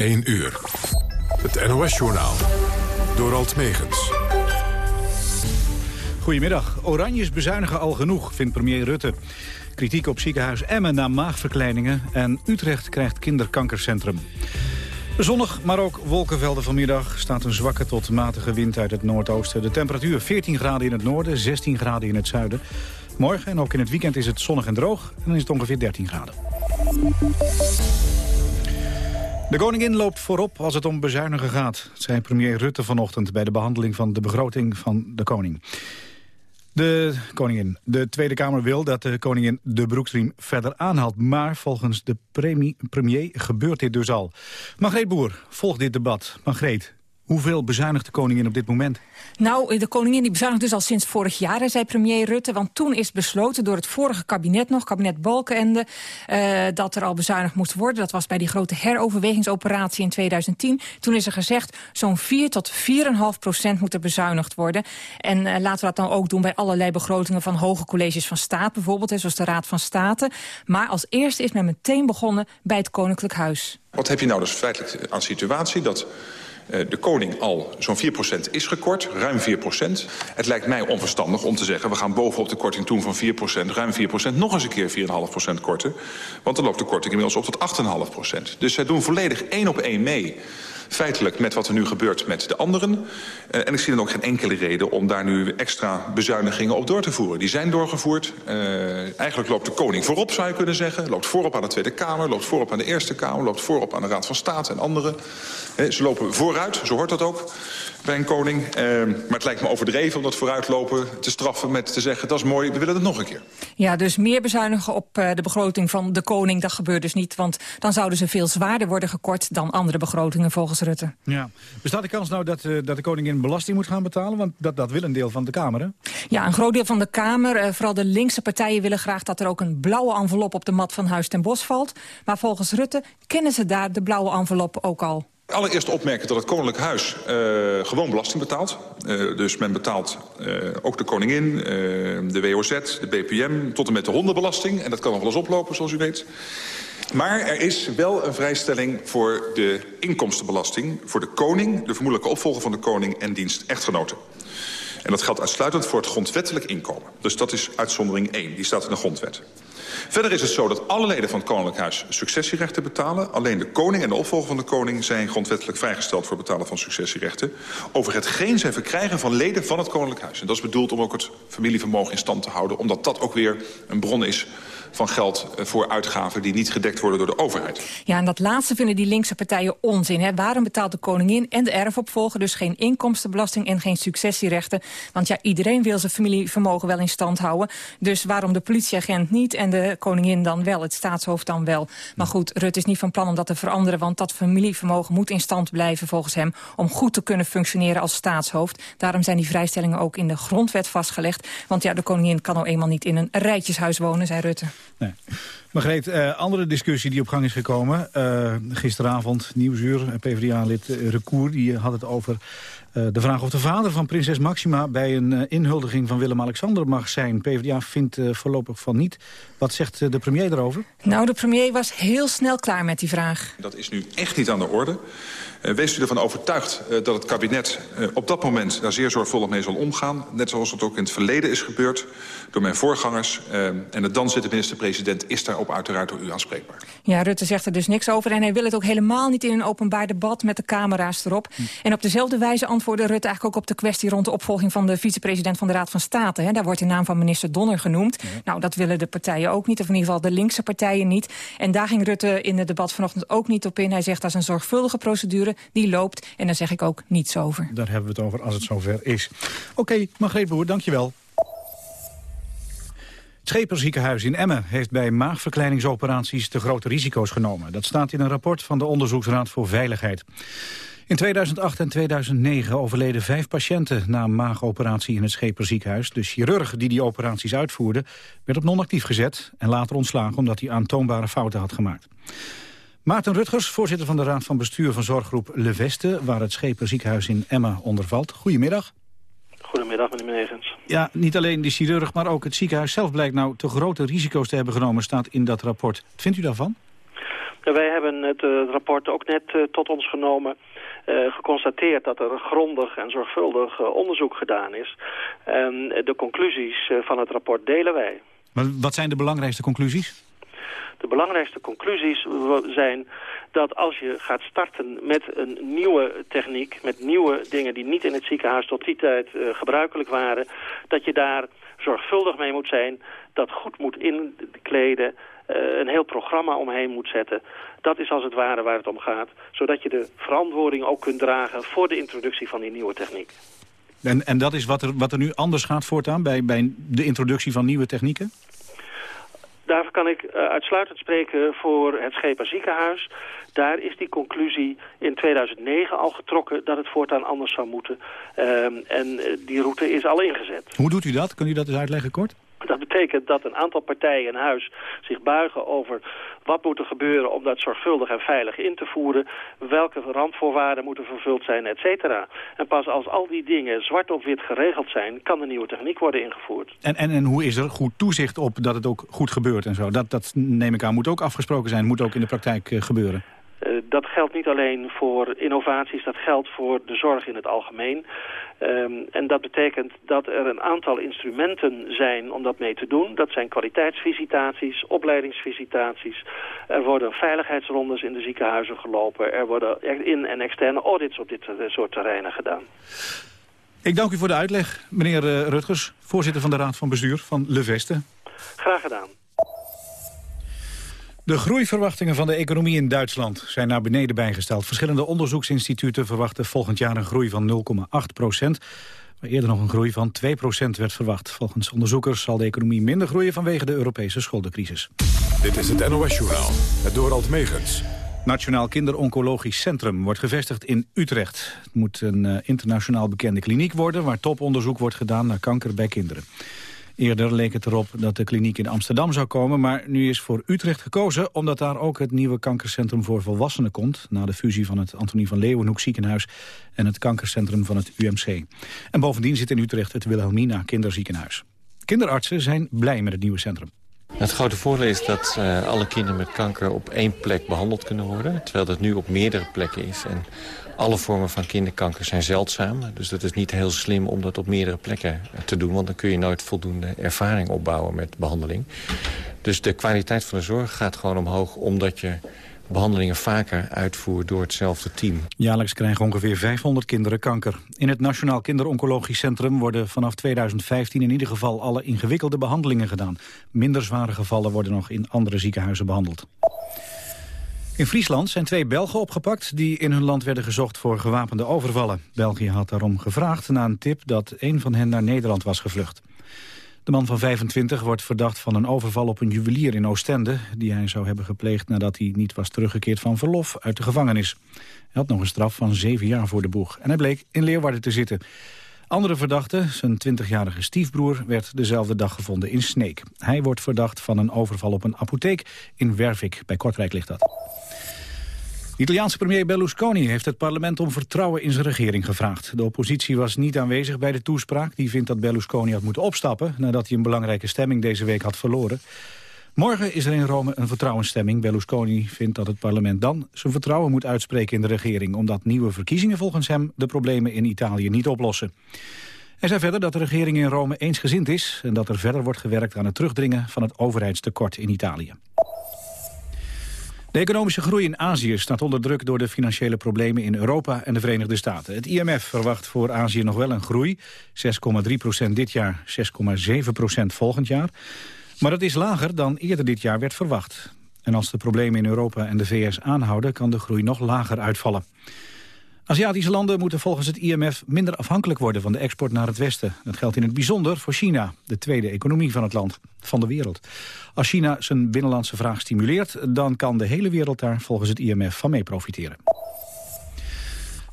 1 uur. Het NOS-journaal. Door Alt Megens. Goedemiddag. Oranjes bezuinigen al genoeg, vindt premier Rutte. Kritiek op ziekenhuis Emmen na maagverkleiningen... en Utrecht krijgt kinderkankercentrum. Zonnig, maar ook wolkenvelden vanmiddag. Staat een zwakke tot matige wind uit het noordoosten. De temperatuur 14 graden in het noorden, 16 graden in het zuiden. Morgen en ook in het weekend is het zonnig en droog. En dan is het ongeveer 13 graden. De koningin loopt voorop als het om bezuinigen gaat, zei premier Rutte vanochtend bij de behandeling van de begroting van de koning. De koningin. De Tweede Kamer wil dat de koningin de broekstriem verder aanhaalt. Maar volgens de premier gebeurt dit dus al. Margreet Boer volgt dit debat. Margreet, Hoeveel bezuinigt de koningin op dit moment? Nou, de koningin die bezuinigt dus al sinds vorig jaar, zei premier Rutte. Want toen is besloten door het vorige kabinet nog, kabinet Balkenende... Uh, dat er al bezuinigd moest worden. Dat was bij die grote heroverwegingsoperatie in 2010. Toen is er gezegd, zo'n 4 tot 4,5 procent moet er bezuinigd worden. En uh, laten we dat dan ook doen bij allerlei begrotingen... van hoge colleges van staat bijvoorbeeld, hè, zoals de Raad van State. Maar als eerste is men meteen begonnen bij het Koninklijk Huis. Wat heb je nou dus feitelijk aan situatie dat eh, de koning al zo'n 4% is gekort, ruim 4%. Het lijkt mij onverstandig om te zeggen... we gaan bovenop de korting toen van 4%, ruim 4%... nog eens een keer 4,5% korten. Want dan loopt de korting inmiddels op tot 8,5%. Dus zij doen volledig één op één mee feitelijk met wat er nu gebeurt met de anderen. Uh, en ik zie dan ook geen enkele reden om daar nu extra bezuinigingen op door te voeren. Die zijn doorgevoerd. Uh, eigenlijk loopt de koning voorop, zou je kunnen zeggen. Loopt voorop aan de Tweede Kamer, loopt voorop aan de Eerste Kamer... loopt voorop aan de Raad van State en anderen. Uh, ze lopen vooruit, zo hoort dat ook bij een koning. Uh, maar het lijkt me overdreven om dat vooruitlopen te straffen met te zeggen... dat is mooi, we willen het nog een keer. Ja, dus meer bezuinigen op uh, de begroting van de koning, dat gebeurt dus niet. Want dan zouden ze veel zwaarder worden gekort dan andere begrotingen volgens Rutte. Ja. Bestaat de kans nou dat, uh, dat de koningin belasting moet gaan betalen? Want dat, dat wil een deel van de Kamer, hè? Ja, een groot deel van de Kamer. vooral de linkse partijen willen graag dat er ook een blauwe envelop op de mat van Huis ten Bos valt. Maar volgens Rutte kennen ze daar de blauwe envelop ook al. Allereerst opmerken dat het Koninklijk Huis uh, gewoon belasting betaalt. Uh, dus men betaalt uh, ook de koningin, de WOZ, de BPM... tot en met de hondenbelasting. En dat kan nog wel eens oplopen, zoals u weet. Maar er is wel een vrijstelling voor de inkomstenbelasting... voor de koning, de vermoedelijke opvolger van de koning en dienst echtgenoten. En dat geldt uitsluitend voor het grondwettelijk inkomen. Dus dat is uitzondering 1, die staat in de grondwet. Verder is het zo dat alle leden van het Koninklijk Huis successierechten betalen. Alleen de koning en de opvolger van de koning zijn grondwettelijk vrijgesteld voor het betalen van successierechten. Over hetgeen zij verkrijgen van leden van het Koninklijk Huis. En dat is bedoeld om ook het familievermogen in stand te houden. Omdat dat ook weer een bron is van geld eh, voor uitgaven die niet gedekt worden door de overheid. Ja, en dat laatste vinden die linkse partijen onzin. Hè? Waarom betaalt de koningin en de erfopvolger dus geen inkomstenbelasting en geen successierechten? Want ja, iedereen wil zijn familievermogen wel in stand houden. Dus waarom de politieagent niet en de koningin dan wel, het staatshoofd dan wel? Maar goed, Rut is niet van plan om dat te veranderen, want dat familievermogen moet in stand blijven volgens hem om goed te kunnen functioneren als staatshoofd. Daarom zijn die vrijstellingen ook in de grondwet vastgelegd. Want ja, de koningin kan nou eenmaal niet in een rijtjeshuis wonen, zei Rutte. Nee. Margreet, uh, andere discussie die op gang is gekomen. Uh, gisteravond, Nieuwsuur, PvdA-lid uh, Recour, die had het over de vraag of de vader van prinses Maxima... bij een inhuldiging van Willem-Alexander mag zijn. PvdA vindt voorlopig van niet. Wat zegt de premier daarover? Nou, de premier was heel snel klaar met die vraag. Dat is nu echt niet aan de orde. Uh, wees u ervan overtuigd uh, dat het kabinet uh, op dat moment daar zeer zorgvuldig mee zal omgaan. Net zoals het ook in het verleden is gebeurd door mijn voorgangers. en de dan zittende minister-president is daarop uiteraard door u aanspreekbaar. Ja, Rutte zegt er dus niks over. En hij wil het ook helemaal niet in een openbaar debat met de camera's erop. Hm. En op dezelfde wijze antwoordde Rutte eigenlijk ook op de kwestie rond de opvolging van de vicepresident van de Raad van State. Hè. Daar wordt de naam van minister Donner genoemd. Nou, dat willen de partijen ook niet, of in ieder geval de linkse partijen niet. En daar ging Rutte in het debat vanochtend ook niet op in. Hij zegt dat is een zorgvuldige procedure die loopt. En daar zeg ik ook niets over. Daar hebben we het over als het zover is. Oké, okay, Margreet Boer, dankjewel. Het Scheperziekenhuis in Emmen heeft bij maagverkleiningsoperaties te grote risico's genomen. Dat staat in een rapport van de Onderzoeksraad voor Veiligheid. In 2008 en 2009 overleden vijf patiënten na een maagoperatie in het Scheperziekenhuis. De chirurg die die operaties uitvoerde werd op non-actief gezet en later ontslagen omdat hij aantoonbare fouten had gemaakt. Maarten Rutgers, voorzitter van de Raad van Bestuur van Zorggroep Le Veste... waar het Scheperziekenhuis in Emma onder valt. Goedemiddag. Goedemiddag, meneer Menegens. Ja, niet alleen de chirurg, maar ook het ziekenhuis zelf blijkt nou te grote risico's te hebben genomen, staat in dat rapport. Wat vindt u daarvan? wij hebben het rapport ook net tot ons genomen. geconstateerd dat er grondig en zorgvuldig onderzoek gedaan is. En de conclusies van het rapport delen wij. Wat zijn de belangrijkste conclusies? De belangrijkste conclusies zijn dat als je gaat starten met een nieuwe techniek... met nieuwe dingen die niet in het ziekenhuis tot die tijd uh, gebruikelijk waren... dat je daar zorgvuldig mee moet zijn, dat goed moet inkleden... Uh, een heel programma omheen moet zetten. Dat is als het ware waar het om gaat. Zodat je de verantwoording ook kunt dragen voor de introductie van die nieuwe techniek. En, en dat is wat er, wat er nu anders gaat voortaan bij, bij de introductie van nieuwe technieken? Daar kan ik uh, uitsluitend spreken voor het Scheper ziekenhuis. Daar is die conclusie in 2009 al getrokken dat het voortaan anders zou moeten. Um, en uh, die route is al ingezet. Hoe doet u dat? Kun u dat eens uitleggen kort? Dat betekent dat een aantal partijen in huis zich buigen over wat moet er gebeuren om dat zorgvuldig en veilig in te voeren, welke randvoorwaarden moeten vervuld zijn, et cetera. En pas als al die dingen zwart op wit geregeld zijn, kan de nieuwe techniek worden ingevoerd. En, en, en hoe is er goed toezicht op dat het ook goed gebeurt en zo? Dat, dat neem ik aan, moet ook afgesproken zijn, moet ook in de praktijk uh, gebeuren. Uh, dat geldt niet alleen voor innovaties, dat geldt voor de zorg in het algemeen. Um, en dat betekent dat er een aantal instrumenten zijn om dat mee te doen. Dat zijn kwaliteitsvisitaties, opleidingsvisitaties. Er worden veiligheidsrondes in de ziekenhuizen gelopen. Er worden in- en externe audits op dit soort terreinen gedaan. Ik dank u voor de uitleg, meneer uh, Rutgers, voorzitter van de Raad van Bestuur van Le Veste. Graag gedaan. De groeiverwachtingen van de economie in Duitsland zijn naar beneden bijgesteld. Verschillende onderzoeksinstituten verwachten volgend jaar een groei van 0,8 procent. Waar eerder nog een groei van 2 procent werd verwacht. Volgens onderzoekers zal de economie minder groeien vanwege de Europese schuldencrisis. Dit is het NOS Journaal, het Dorald Megens. Nationaal Kinderoncologisch Centrum wordt gevestigd in Utrecht. Het moet een uh, internationaal bekende kliniek worden... waar toponderzoek wordt gedaan naar kanker bij kinderen. Eerder leek het erop dat de kliniek in Amsterdam zou komen... maar nu is voor Utrecht gekozen omdat daar ook het nieuwe kankercentrum voor volwassenen komt... na de fusie van het Antonie van Leeuwenhoek ziekenhuis... en het kankercentrum van het UMC. En bovendien zit in Utrecht het Wilhelmina kinderziekenhuis. Kinderartsen zijn blij met het nieuwe centrum. Het grote voordeel is dat uh, alle kinderen met kanker op één plek behandeld kunnen worden. Terwijl dat nu op meerdere plekken is. En alle vormen van kinderkanker zijn zeldzaam. Dus dat is niet heel slim om dat op meerdere plekken te doen. Want dan kun je nooit voldoende ervaring opbouwen met behandeling. Dus de kwaliteit van de zorg gaat gewoon omhoog omdat je behandelingen vaker uitvoert door hetzelfde team. Jaarlijks krijgen ongeveer 500 kinderen kanker. In het Nationaal Kinderoncologisch Centrum worden vanaf 2015 in ieder geval alle ingewikkelde behandelingen gedaan. Minder zware gevallen worden nog in andere ziekenhuizen behandeld. In Friesland zijn twee Belgen opgepakt die in hun land werden gezocht voor gewapende overvallen. België had daarom gevraagd na een tip dat een van hen naar Nederland was gevlucht. De man van 25 wordt verdacht van een overval op een juwelier in Oostende... die hij zou hebben gepleegd nadat hij niet was teruggekeerd van verlof uit de gevangenis. Hij had nog een straf van zeven jaar voor de boeg en hij bleek in Leeuwarden te zitten. Andere verdachte, zijn 20-jarige stiefbroer, werd dezelfde dag gevonden in Sneek. Hij wordt verdacht van een overval op een apotheek in Wervik. Bij Kortrijk ligt dat. De Italiaanse premier Berlusconi heeft het parlement om vertrouwen in zijn regering gevraagd. De oppositie was niet aanwezig bij de toespraak. Die vindt dat Berlusconi had moeten opstappen nadat hij een belangrijke stemming deze week had verloren. Morgen is er in Rome een vertrouwensstemming. Berlusconi vindt dat het parlement dan zijn vertrouwen moet uitspreken in de regering... omdat nieuwe verkiezingen volgens hem de problemen in Italië niet oplossen. Hij zei verder dat de regering in Rome eensgezind is... en dat er verder wordt gewerkt aan het terugdringen van het overheidstekort in Italië. De economische groei in Azië staat onder druk door de financiële problemen in Europa en de Verenigde Staten. Het IMF verwacht voor Azië nog wel een groei, 6,3% dit jaar, 6,7% volgend jaar. Maar dat is lager dan eerder dit jaar werd verwacht. En als de problemen in Europa en de VS aanhouden, kan de groei nog lager uitvallen. Aziatische landen moeten volgens het IMF minder afhankelijk worden van de export naar het Westen. Dat geldt in het bijzonder voor China, de tweede economie van het land, van de wereld. Als China zijn binnenlandse vraag stimuleert, dan kan de hele wereld daar volgens het IMF van mee profiteren.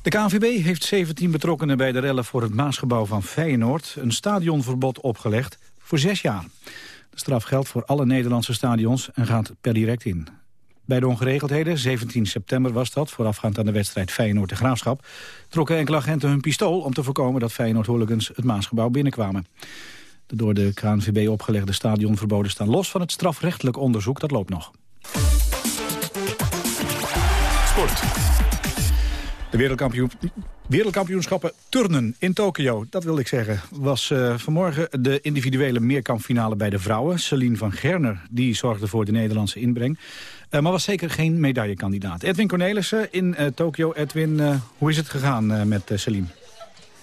De KNVB heeft 17 betrokkenen bij de rellen voor het Maasgebouw van Feyenoord een stadionverbod opgelegd voor zes jaar. De straf geldt voor alle Nederlandse stadions en gaat per direct in. Bij de ongeregeldheden, 17 september was dat, voorafgaand aan de wedstrijd Feyenoord de Graafschap, trokken enkele agenten hun pistool om te voorkomen dat Feyenoord-hooligans het Maasgebouw binnenkwamen. De door de KNVB opgelegde stadionverboden staan los van het strafrechtelijk onderzoek, dat loopt nog. Sport. De wereldkampioen, wereldkampioenschappen turnen in Tokio, dat wilde ik zeggen, was uh, vanmorgen de individuele meerkampfinale bij de vrouwen. Celine van Gerner die zorgde voor de Nederlandse inbreng. Uh, maar was zeker geen medaillekandidaat. Edwin Cornelissen in uh, Tokio. Edwin, hoe is het gegaan met Celine?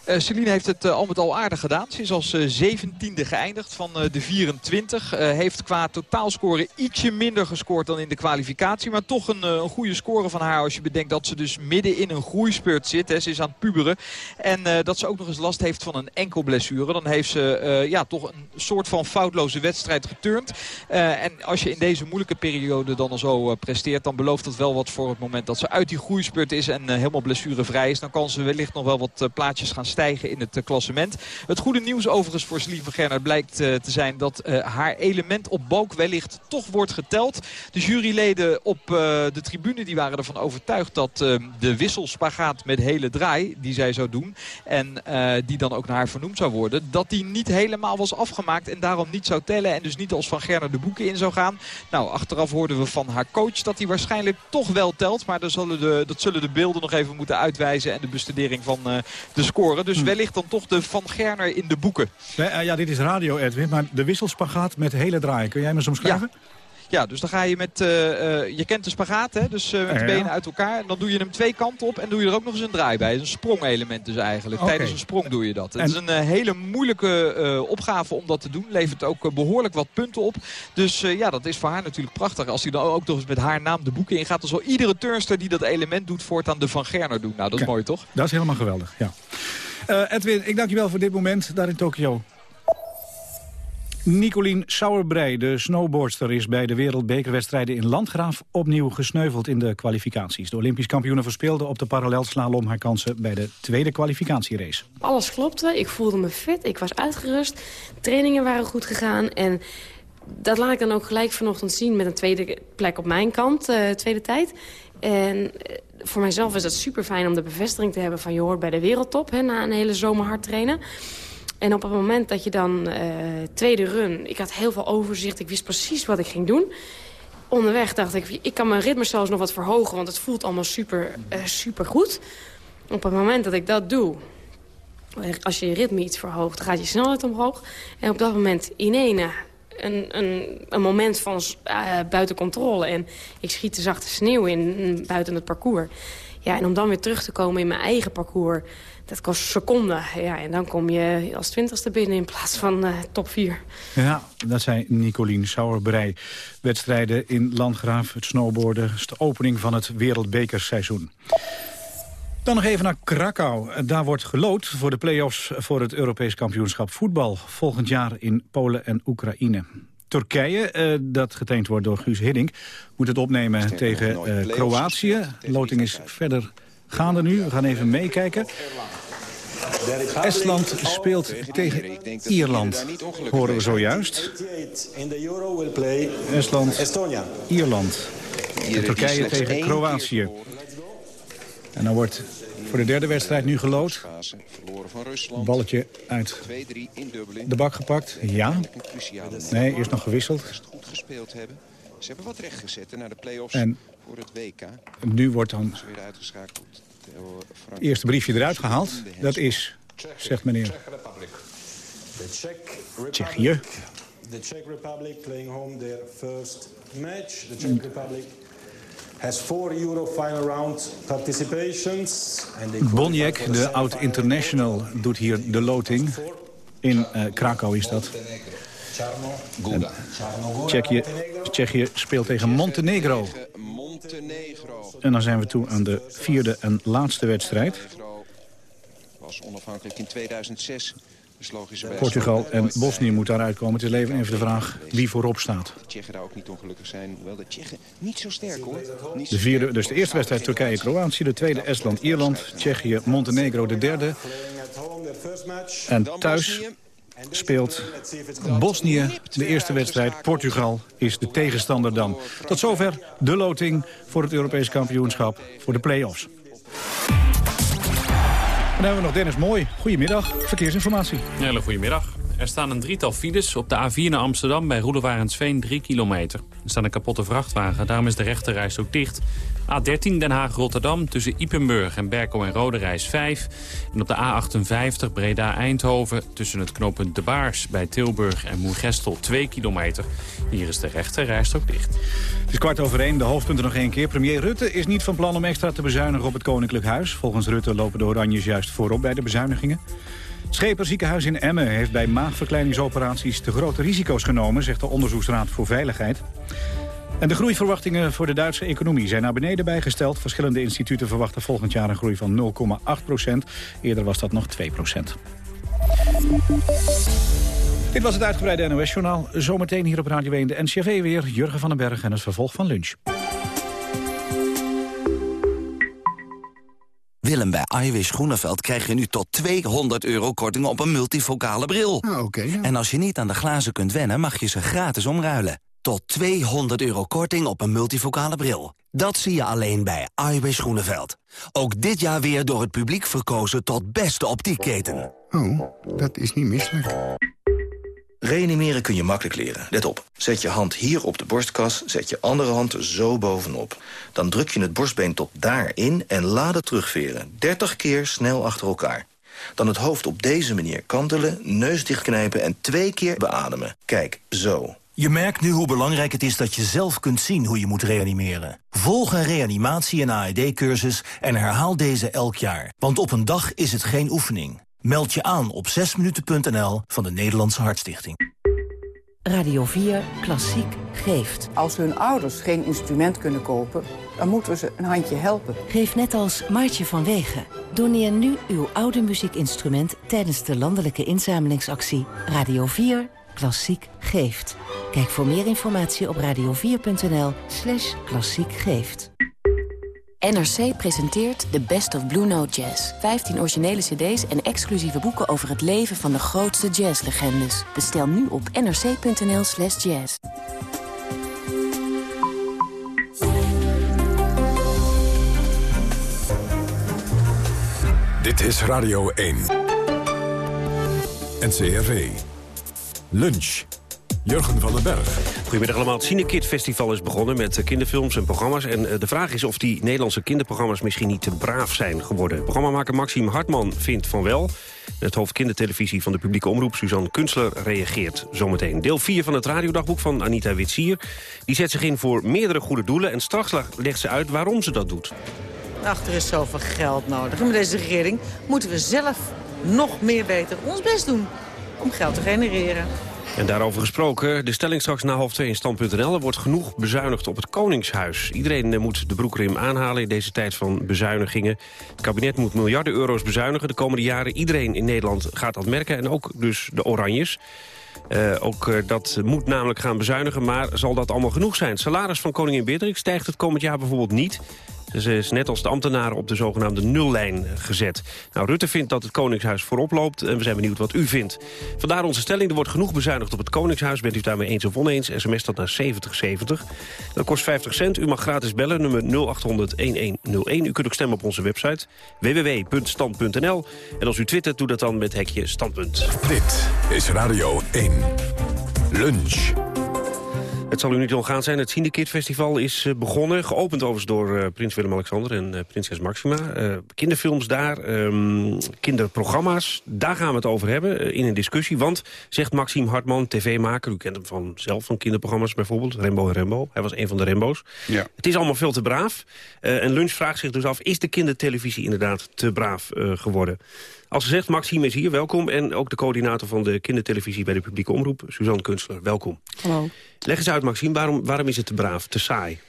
Uh, Celine heeft het uh, al met al aardig gedaan. Ze is als uh, zeventiende geëindigd van de 24. heeft qua totaalscore ietsje minder gescoord dan in de kwalificatie. Maar toch een, een, goede score van haar als je bedenkt dat ze dus midden in een groeispurt zit. Hè. Ze is aan het puberen. En dat ze ook nog eens last heeft van een enkel blessure. Dan heeft ze ja, toch een soort van foutloze wedstrijd geturnd. en als je in deze moeilijke periode dan al zo presteert... dan belooft dat wel wat voor het moment dat ze uit die groeispurt is... en helemaal blessurevrij is. Dan kan ze wellicht nog wel wat plaatjes gaan stijgen in het eh, klassement. Het goede nieuws overigens voor van Gerner blijkt eh, te zijn dat eh, haar element op balk wellicht toch wordt geteld. De juryleden op de tribune die waren ervan overtuigd dat de wisselspagaat met hele draai die zij zou doen en die dan ook naar haar vernoemd zou worden, dat die niet helemaal was afgemaakt en daarom niet zou tellen en dus niet als Van Gerner de boeken in zou gaan. Nou, achteraf hoorden we van haar coach dat hij waarschijnlijk toch wel telt, maar dat zullen de, dat zullen de beelden nog even moeten uitwijzen en de bestudering van de score. Dus hm. wellicht dan toch de Van Gerner in de boeken. Eh, ja, dit is radio Edwin, maar de wisselspagaat met hele draaien. Kun jij me soms schrijven? Ja, dus dan ga je met, uh, uh, je kent de spagaat, hè? dus uh, met de benen uit elkaar. En dan doe je hem twee kanten op en doe je er ook nog eens een draai bij. Een sprongelement dus eigenlijk. Okay. Tijdens een sprong doe je dat. Het is een hele moeilijke opgave om dat te doen. Levert ook behoorlijk wat punten op. Dus ja, dat is voor haar natuurlijk prachtig. Als hij dan ook nog eens met haar naam de boeken ingaat. Dan zal iedere turnster die dat element doet voortaan de Van Gerner doen. Nou, dat is mooi toch? Dat is helemaal geweldig, ja. Uh, Edwin, ik dank je wel voor dit moment daar in Tokio. Nicolien Sauerbrei, de snowboardster, is bij de wereldbekerwedstrijden in Landgraaf opnieuw gesneuveld in de kwalificaties. De Olympisch kampioene verspeelde op de parallelslalom haar kansen bij de tweede kwalificatierace. Alles klopte, ik voelde me fit, ik was uitgerust, trainingen waren goed gegaan en dat laat ik dan ook gelijk vanochtend zien met een tweede plek op mijn kant, uh, tweede tijd. En eh, voor mijzelf is het super fijn om de bevestiging te hebben van je hoort bij de wereldtop hè, na een hele zomer hard trainen. En op het moment dat je dan uh, tweede run, ik had heel veel overzicht, ik wist precies wat ik ging doen. Onderweg dacht ik, ik kan mijn ritme zelfs nog wat verhogen, want het voelt allemaal super, uh, super goed. Op het moment dat ik dat doe, als je je ritme iets verhoogt, gaat je snelheid omhoog. En op dat moment in ene een, een, een moment van uh, buiten controle. En ik schiet de zachte sneeuw in buiten het parcours. Ja, en om dan weer terug te komen in mijn eigen parcours... dat kost seconden. Ja, en dan kom je als twintigste binnen in plaats van uh, top 4. Ja, dat zei Nicolien Sauerbrei. Wedstrijden in Landgraaf, het snowboarden... is de opening van het wereldbekerseizoen. Dan nog even naar Krakau. Daar wordt gelood voor de play-offs voor het Europees kampioenschap voetbal. Volgend jaar in Polen en Oekraïne. Turkije, uh, dat getraind wordt door Guus Hiddink, moet het opnemen tegen uh, Kroatië. Loting is verder gaande nu. We gaan even meekijken. Estland speelt tegen Ierland, horen we zojuist. Estland, Ierland. Turkije tegen Kroatië. En dan wordt voor de derde wedstrijd nu gelood. Balletje uit de bak gepakt. Ja. Nee, eerst nog gewisseld. goed gespeeld hebben. Ze hebben wat recht gezet naar de play-offs voor het WK. Nu wordt dan het eerste briefje eruit gehaald. Dat is, zegt meneer, Tsjechië. The Czech Republic playing home their first match. The Czech Republic has four Euro final round participations. Boniek, de oud-international, doet hier de loting. In uh, Krakau is dat. Tsjechië, Tsjechië speelt tegen Montenegro. En dan zijn we toe aan de vierde en laatste wedstrijd. Was onafhankelijk in 2006 Portugal en Bosnië moeten daaruit komen. Het is even even de vraag wie voorop staat. De Tsjechen daar ook niet ongelukkig zijn, hoewel de Tsjechen niet zo sterk hoor. De vierde, dus de eerste wedstrijd Turkije-Kroatië, de tweede Estland-Ierland, Tsjechië, Montenegro de derde. En thuis speelt Bosnië de eerste wedstrijd. Portugal is de tegenstander dan. Tot zover de loting voor het Europees kampioenschap voor de play-offs dan hebben we nog Dennis Mooi. Goedemiddag, verkeersinformatie. Hele goedemiddag. Er staan een drietal files op de A4 naar Amsterdam bij Roelewarensveen 3 kilometer. Er staat een kapotte vrachtwagen, daarom is de rechterreis ook dicht. A13 Den Haag-Rotterdam tussen Ipenburg en Berkel en Roderijs 5. En op de A58 Breda-Eindhoven tussen het knooppunt De Baars bij Tilburg en Moergestel 2 kilometer. Hier is de rechterreis ook dicht. Het is kwart over één, de hoofdpunten nog één keer. Premier Rutte is niet van plan om extra te bezuinigen op het Koninklijk Huis. Volgens Rutte lopen de Oranjes juist voorop bij de bezuinigingen. Het Scheperziekenhuis in Emmen heeft bij maagverkleiningsoperaties te grote risico's genomen, zegt de Onderzoeksraad voor Veiligheid. En de groeiverwachtingen voor de Duitse economie zijn naar beneden bijgesteld. Verschillende instituten verwachten volgend jaar een groei van 0,8 procent. Eerder was dat nog 2 procent. Dit was het uitgebreide NOS-journaal. Zometeen hier op Radio 1 de NCRV weer. Jurgen van den Berg en het vervolg van lunch. Willem, bij Iwis Groeneveld krijg je nu tot 200 euro korting op een multifocale bril. Ah, oké. En als je niet aan de glazen kunt wennen, mag je ze gratis omruilen. Tot 200 euro korting op een multifocale bril. Dat zie je alleen bij Iwis Groeneveld. Ook dit jaar weer door het publiek verkozen tot beste optiekketen. Oh, dat is niet misselijk. Reanimeren kun je makkelijk leren. Let op. Zet je hand hier op de borstkas, zet je andere hand zo bovenop. Dan druk je het borstbeen tot daarin en laat het terugveren. 30 keer snel achter elkaar. Dan het hoofd op deze manier kantelen, neus dichtknijpen en twee keer beademen. Kijk, zo. Je merkt nu hoe belangrijk het is dat je zelf kunt zien hoe je moet reanimeren. Volg een reanimatie- en AED-cursus en herhaal deze elk jaar. Want op een dag is het geen oefening. Meld je aan op 6minuten.nl van de Nederlandse Hartstichting. Radio 4 Klassiek geeft. Als hun ouders geen instrument kunnen kopen, dan moeten we ze een handje helpen. Geef net als Maartje van Wegen. Doneer nu uw oude muziekinstrument tijdens de landelijke inzamelingsactie Radio 4 Klassiek geeft. Kijk voor meer informatie op radio4.nl slash klassiek geeft. NRC presenteert The Best of Blue Note Jazz. 15 originele cd's en exclusieve boeken over het leven van de grootste jazzlegendes. Bestel nu op nrc.nl slash jazz. Dit is Radio 1. NCRV. Lunch. Jurgen van den Berg. Goedemiddag allemaal. Het Cinekid Festival is begonnen met kinderfilms en programma's. En eh, de vraag is of die Nederlandse kinderprogramma's misschien niet te braaf zijn geworden. Programmamaker Maxime Hartman vindt van wel. Het hoofd kindertelevisie van de publieke omroep Suzanne Kunstler reageert zometeen. Deel 4 van het radiodagboek van Anita Witsier. Die zet zich in voor meerdere goede doelen en straks legt ze uit waarom ze dat doet. Ach, er is zoveel geld nodig. En met deze regering moeten we zelf nog meer beter ons best doen om geld te genereren. En daarover gesproken, de stelling straks na half 2 in stand.nl. Er wordt genoeg bezuinigd op het Koningshuis. Iedereen eh, moet de broekrim aanhalen in deze tijd van bezuinigingen. Het kabinet moet miljarden euro's bezuinigen de komende jaren. Iedereen in Nederland gaat dat merken en ook dus de Oranjes. Uh, ook uh, dat moet namelijk gaan bezuinigen, maar zal dat allemaal genoeg zijn? Het salaris van koningin Beatrix stijgt het komend jaar bijvoorbeeld niet. Ze is net als de ambtenaren op de zogenaamde nullijn gezet. Nou, Rutte vindt dat het Koningshuis voorop loopt en we zijn benieuwd wat u vindt. Vandaar onze stelling, er wordt genoeg bezuinigd op het Koningshuis. Bent u daarmee eens of oneens, sms dat naar 7070. Dat kost 50 cent. U mag gratis bellen, nummer 0800-1101. U kunt ook stemmen op onze website www.stand.nl. En als u twittert, doe dat dan met hekje standpunt. Dit is Radio 1. Lunch. Het zal u niet ontgaan zijn. Het Syndicate Festival is uh, begonnen. Geopend overigens door uh, prins Willem-Alexander en uh, prinses Maxima. kinderfilms daar, um, kinderprogramma's. Daar gaan we het over hebben in een discussie. Want, zegt Maxime Hartman, tv-maker... u kent hem van, zelf van kinderprogramma's bijvoorbeeld. Rembo en Rembo. Hij was een van de Rembo's. Ja. Het is allemaal veel te braaf. en Lunch vraagt zich dus af... is de kindertelevisie inderdaad te braaf geworden? Als ze zegt, Maxime is hier, welkom. En ook de coördinator van de kindertelevisie bij de publieke omroep, Suzanne Kunstler, welkom. Hallo. Leg eens uit, Maxime, waarom, waarom is het te braaf, te saai?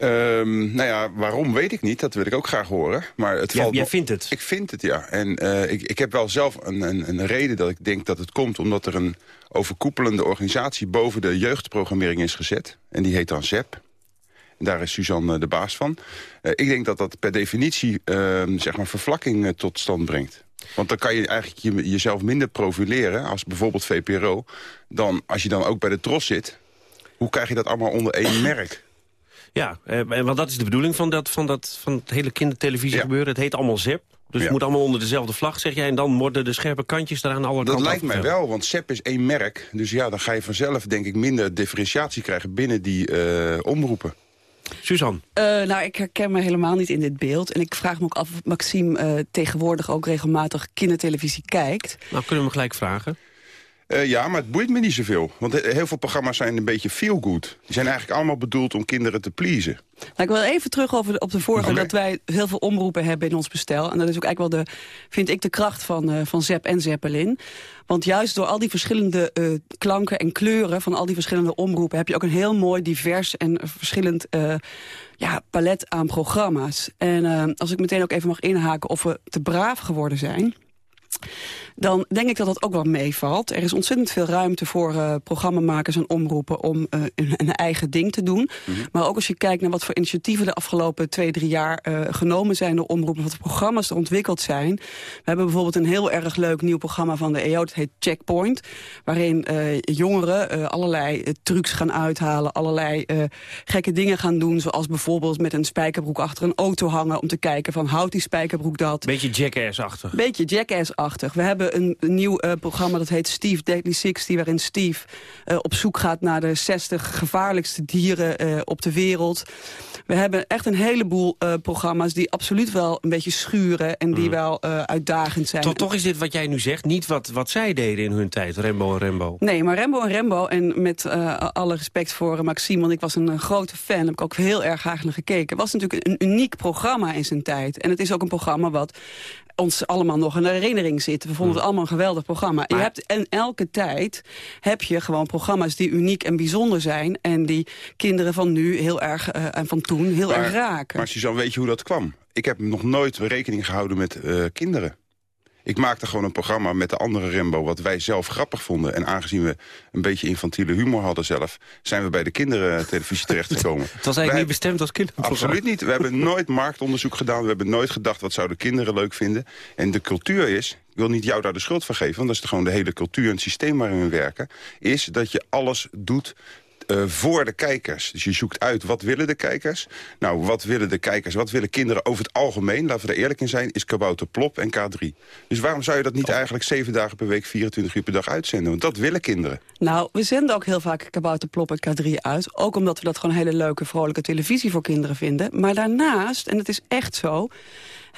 Um, nou ja, waarom weet ik niet. Dat wil ik ook graag horen. Maar het jij, valt jij vindt het? Ik vind het, ja. En uh, ik, ik heb wel zelf een, een, een reden dat ik denk dat het komt... omdat er een overkoepelende organisatie boven de jeugdprogrammering is gezet. En die heet dan ZEP. En daar is Suzanne de baas van. Uh, ik denk dat dat per definitie uh, zeg maar vervlakking uh, tot stand brengt. Want dan kan je eigenlijk je, jezelf minder profileren als bijvoorbeeld VPRO... dan als je dan ook bij de TROS zit. Hoe krijg je dat allemaal onder één merk? Ja, eh, want dat is de bedoeling van dat, van dat van het hele kindertelevisie gebeuren. Het heet allemaal ZEP. Dus het moet allemaal onder dezelfde vlag, zeg jij. En dan worden de scherpe kantjes eraan alle Dat lijkt mij wel, want SEP is één merk. Dus ja, dan ga je vanzelf denk ik minder differentiatie krijgen binnen die eh, omroepen. Suzanne? Eh, nou, ik herken me helemaal niet in dit beeld. En ik vraag me ook af of Maxime eh, tegenwoordig ook regelmatig kindertelevisie kijkt. Nou, kunnen we hem gelijk vragen. Eh, ja, maar het boeit me niet zoveel. Want he- heel veel programma's zijn een beetje feel-good. Die zijn eigenlijk allemaal bedoeld om kinderen te pleasen. Nou, ik wil even terug over de, op de vorige, dat wij heel veel omroepen hebben in ons bestel. En dat is ook eigenlijk wel de, vind ik, de kracht van, eh, van Zep en Zeppelin. Want juist door al die verschillende eh, klanken en kleuren van al die verschillende omroepen... heb je ook een heel mooi, divers en verschillend ja, palet aan programma's. En als ik meteen ook even mag inhaken of we te braaf geworden zijn dan denk ik dat dat ook wel meevalt. Er is ontzettend veel ruimte voor uh, programmamakers en omroepen... om uh, een, een, eigen ding te doen. Mm -hmm. Maar ook als je kijkt naar wat voor initiatieven... de afgelopen twee, drie jaar uh, genomen zijn door omroepen... wat voor programma's er ontwikkeld zijn. We hebben bijvoorbeeld een heel erg leuk nieuw programma van de EO... dat heet Checkpoint, waarin jongeren allerlei trucs gaan uithalen... allerlei gekke dingen gaan doen... zoals bijvoorbeeld met een spijkerbroek achter een auto hangen... om te kijken van houdt die spijkerbroek dat? Beetje Jackass-achtig. Beetje Jackass-achtig. We hebben een, een nieuw uh, programma dat heet Steve Deadly 60... waarin Steve uh, op zoek gaat naar de 60 gevaarlijkste dieren uh, op de wereld. We hebben echt een heleboel programma's die absoluut wel een beetje schuren... en die mm. wel uitdagend zijn. Toch, toch is dit wat jij nu zegt niet wat, wat zij deden in hun tijd, Rembo en Rembo? Nee, maar Rembo en Rembo, en met alle respect voor Maxime... want ik was een grote fan, heb ik ook heel erg graag naar gekeken... was natuurlijk een uniek programma in zijn tijd. En het is ook een programma wat ons allemaal nog in de herinnering zitten. We vonden het allemaal een geweldig programma. Maar... Je hebt, en elke tijd heb je gewoon programma's die uniek en bijzonder zijn... en die kinderen van nu heel erg, uh, en van toen heel maar, erg raken. Maar Suzanne, weet je hoe dat kwam? Ik heb nog nooit rekening gehouden met uh, kinderen. Ik maakte gewoon een programma met de andere Rembo... wat wij zelf grappig vonden. En aangezien we een beetje infantiele humor hadden zelf... zijn we bij de kindertelevisie terechtgekomen. Het was eigenlijk wij, niet bestemd als kinderprogramma. Absoluut niet. We hebben nooit marktonderzoek gedaan. We hebben nooit gedacht, wat zouden kinderen leuk vinden. En de cultuur is... Ik wil niet jou daar de schuld van geven, want dat is gewoon de hele cultuur en het systeem waarin we werken. Is dat je alles doet uh, voor de kijkers. Dus je zoekt uit, wat willen de kijkers? Nou, wat willen de kijkers? Wat willen kinderen over het algemeen? Laten we er eerlijk in zijn, is Kabouter Plop en K3. Dus waarom zou je dat niet eigenlijk zeven dagen per week... 24 uur per dag uitzenden? Want dat willen kinderen. Nou, we zenden ook heel vaak Kabouter Plop en K3 uit. Ook omdat we dat gewoon hele leuke, vrolijke televisie voor kinderen vinden. Maar daarnaast, en het is echt zo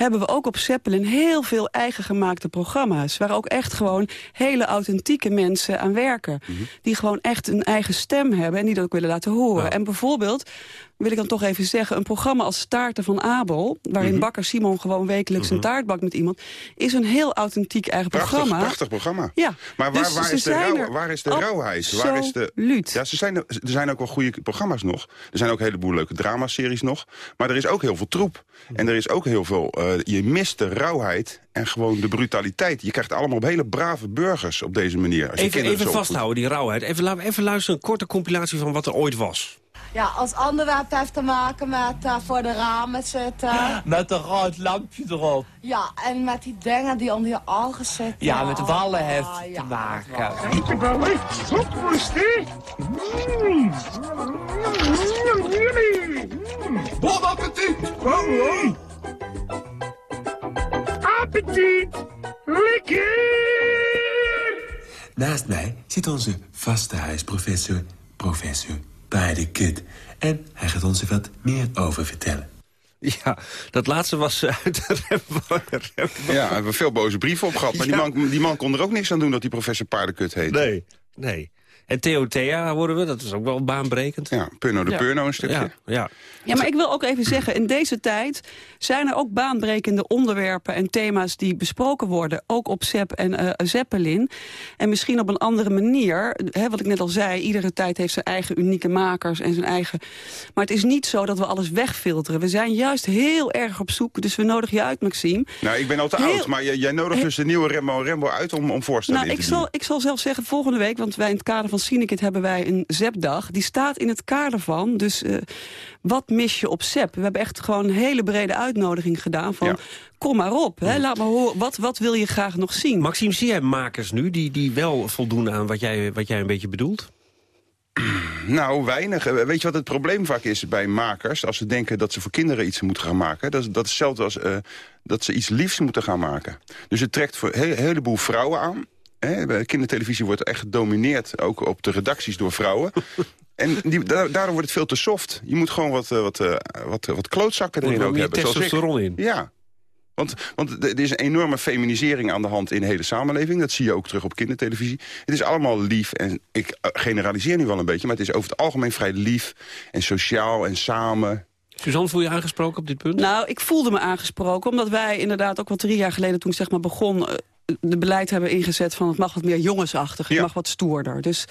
hebben we ook op Zeppelin heel veel eigen gemaakte programma's. Waar ook echt gewoon hele authentieke mensen aan werken. Mm -hmm. Die gewoon echt een eigen stem hebben en die dat ook willen laten horen. Ja. En bijvoorbeeld, wil ik dan toch even zeggen... een programma als Staarten van Abel... waarin mm -hmm. bakker Simon gewoon wekelijks mm -hmm. een taart bakt met iemand... is een heel authentiek eigen prachtig, programma. Prachtig programma. Ja. Maar waar, dus waar, is, de rauw, waar is de rauwheid? Waar is de, ja, ze zijn, er zijn ook wel goede programma's nog. Er zijn ook een heleboel leuke dramaseries nog. Maar er is ook heel veel troep. En er is ook heel veel... Uh, je mist de rauwheid en gewoon de brutaliteit. Je krijgt allemaal hele brave burgers op deze manier. Als even even vasthouden, die rauwheid. Even, laten we even luisteren, een korte compilatie van wat er ooit was. Ja, als onderwerp heeft te maken met uh, voor de ramen zitten. Met een rood lampje erop. Ja, en met die dingen die onder je ogen zitten. Ja, met wallen heeft oh, te ja, maken. Bon appetit! Oh, Appetit! Lekker! Naast mij zit onze vaste huisprofessor, professor Paardekut. En hij gaat ons er wat meer over vertellen. Ja, dat laatste was uit de Rembo. Ja, we hebben veel boze brieven op gehad. Maar ja. die, man, die man kon er ook niks aan doen dat die professor Paardenkut heet. Nee, nee. En Theo Thea horen we, dat is ook wel baanbrekend. Ja, Punno de ja. Purno een stukje. Ja, ja. ja, maar ik wil ook even zeggen, in deze tijd zijn er ook baanbrekende onderwerpen en thema's die besproken worden. Ook op Zepp en uh, Zeppelin. En misschien op een andere manier. Hè, wat ik net al zei, iedere tijd heeft zijn eigen unieke makers en zijn eigen... Maar het is niet zo dat we alles wegfilteren. We zijn juist heel erg op zoek, dus we nodigen je uit, Maxime. Nou, ik ben al te heel... oud, maar jij, jij nodigt dus de nieuwe Rembo Rembo uit om, om voorstellen nou, ik zal, ik zal zelf zeggen, volgende week, want wij in het kader van Cinekit hebben wij een ZEP-dag. Die staat in het kader van, dus uh, wat mis je op ZEP? We hebben echt gewoon een hele brede uitnodiging gedaan van... Ja. Kom maar op, hè? laat maar horen. Wat, wat wil je graag nog zien? Maxime, zie jij makers nu die, die wel voldoen aan wat jij, wat jij een beetje bedoelt? Nou, weinig. Eh, Weet je wat het probleem vaak is bij makers? Als ze denken dat ze voor kinderen iets moeten gaan maken... dat is, dat is hetzelfde als eh, dat ze iets liefs moeten gaan maken. Dus het trekt voor een heleboel vrouwen aan. Hè? Kindertelevisie wordt echt gedomineerd, ook op de redacties, door vrouwen. En die, da- daardoor wordt het veel te soft. Je moet gewoon wat, eh, wat, eh, wat, wat klootzakken erin er ook hebben. zoals ik. testosteron in. Ja. Want, want er is een enorme feminisering aan de hand in de hele samenleving. Dat zie je ook terug op kindertelevisie. Het is allemaal lief en ik eh, generaliseer nu wel een beetje... maar het is over het algemeen vrij lief en sociaal en samen. Suzanne, voel je aangesproken op dit punt? Nou, ik voelde me aangesproken, omdat wij inderdaad ook wel drie jaar geleden... toen ik zeg maar begon, de beleid hebben ingezet van het mag wat meer jongensachtig. Het mag wat stoerder. Dus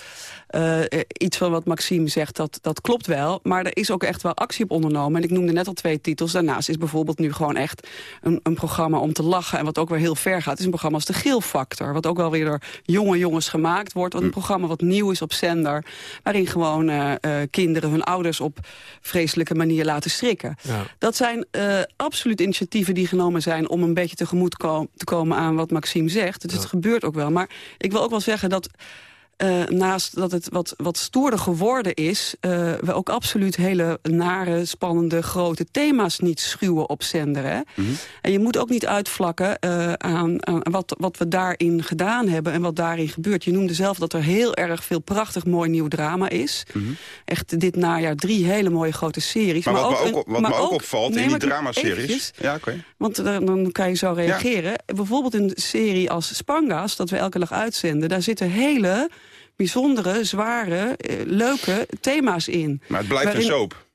eh, eh, iets van wat Maxime zegt, dat, dat klopt wel. Maar er is ook echt wel actie op ondernomen. En ik noemde net al twee titels. Daarnaast is bijvoorbeeld nu gewoon echt een, een programma om te lachen. En wat ook weer heel ver gaat, is een programma als de Geelfactor. Wat ook wel weer door jonge jongens gemaakt wordt. Wat een programma wat nieuw is op zender. Waarin gewoon eh, kinderen hun ouders op vreselijke manier laten strikken. Ja. Dat zijn absoluut initiatieven die genomen zijn... om een beetje tegemoet ko- te komen aan wat Maxime zegt. Dus het gebeurt ook wel. Maar ik wil ook wel zeggen dat... eh, naast dat het wat, wat stoerder geworden is... eh, we ook absoluut hele nare, spannende, grote thema's niet schuwen op zender. Hè? En je moet ook niet uitvlakken eh, aan, aan wat, wat we daarin gedaan hebben... en wat daarin gebeurt. Je noemde zelf dat er heel erg veel prachtig mooi nieuw drama is. Echt dit najaar drie hele mooie grote series. Maar, wat, me ook, wat maar me ook opvalt nee, in die dramaseries... Ja, oké. Want dan, dan kan je zo reageren. Bijvoorbeeld een serie als Spanga's, dat we elke dag uitzenden... daar zitten hele bijzondere, zware, eh, leuke thema's in. Maar het blijft Waarin- een soap.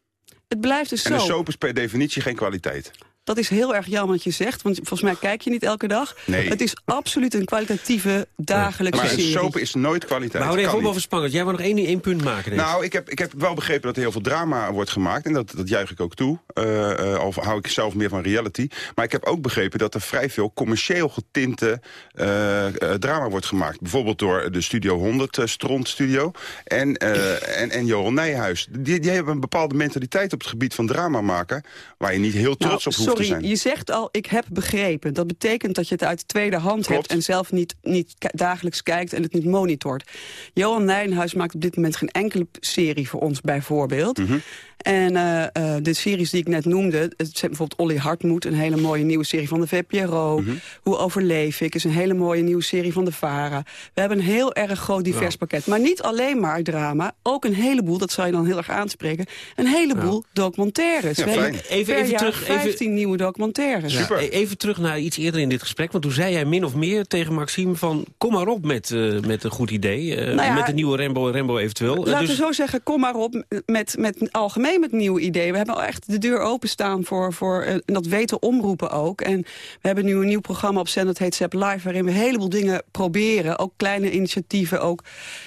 Het blijft een En een soap. soap is per definitie geen kwaliteit. Dat is heel erg jammer dat je zegt, want volgens mij kijk je niet elke dag. Nee. Het is absoluut een kwalitatieve dagelijkse Maar serie. soap is nooit kwaliteit. Maar hou er even op over spannend. Jij wil nog één, één punt maken. denk. Nou, ik heb, ik heb wel begrepen dat er heel veel drama wordt gemaakt. En dat, dat juich ik ook toe. Eh, eh, al hou ik zelf meer van reality. Maar ik heb ook begrepen dat er vrij veel commercieel getinte eh, drama wordt gemaakt. Bijvoorbeeld door de Studio 100 eh, Stront Studio. En, eh, en, en Johan Nijhuis. Die, die hebben een bepaalde mentaliteit op het gebied van drama maken. Waar je niet heel trots Nou, op hoeft sorry, te zijn. je zegt al, ik heb begrepen. Dat betekent dat je het uit de tweede hand hebt... en zelf niet, niet dagelijks kijkt en het niet monitort. Johan Nijnhuis maakt op dit moment geen enkele serie voor ons, bijvoorbeeld. Mhm. En eh, eh, de series die ik net noemde... het zijn bijvoorbeeld Olly Hartmoed, een hele mooie nieuwe serie van de VPRO. Mhm. Hoe overleef ik, is een hele mooie nieuwe serie van de VARA. We hebben een heel erg groot divers Ja. pakket. Maar niet alleen maar drama, ook een heleboel, dat zou je dan heel erg aanspreken... een heleboel documentaires. Ja, We fijn. hebben Even- per even jaar terug, even- 15 nieuwe documentaires. Ja, e- Even terug naar iets eerder in dit gesprek. Want toen zei jij min of meer tegen Maxime van... kom maar op met, eh, met een goed idee. Nou ja, met een nieuwe Rembo en Rembo eventueel. Laten dus- we zo zeggen, kom maar op met, met algemeen met nieuwe ideeën. We hebben echt de deur openstaan voor, voor eh, en dat weten omroepen ook. En we hebben nu een nieuw programma op zender, dat heet Zep Live... waarin we een heleboel dingen proberen, ook kleine initiatieven ook.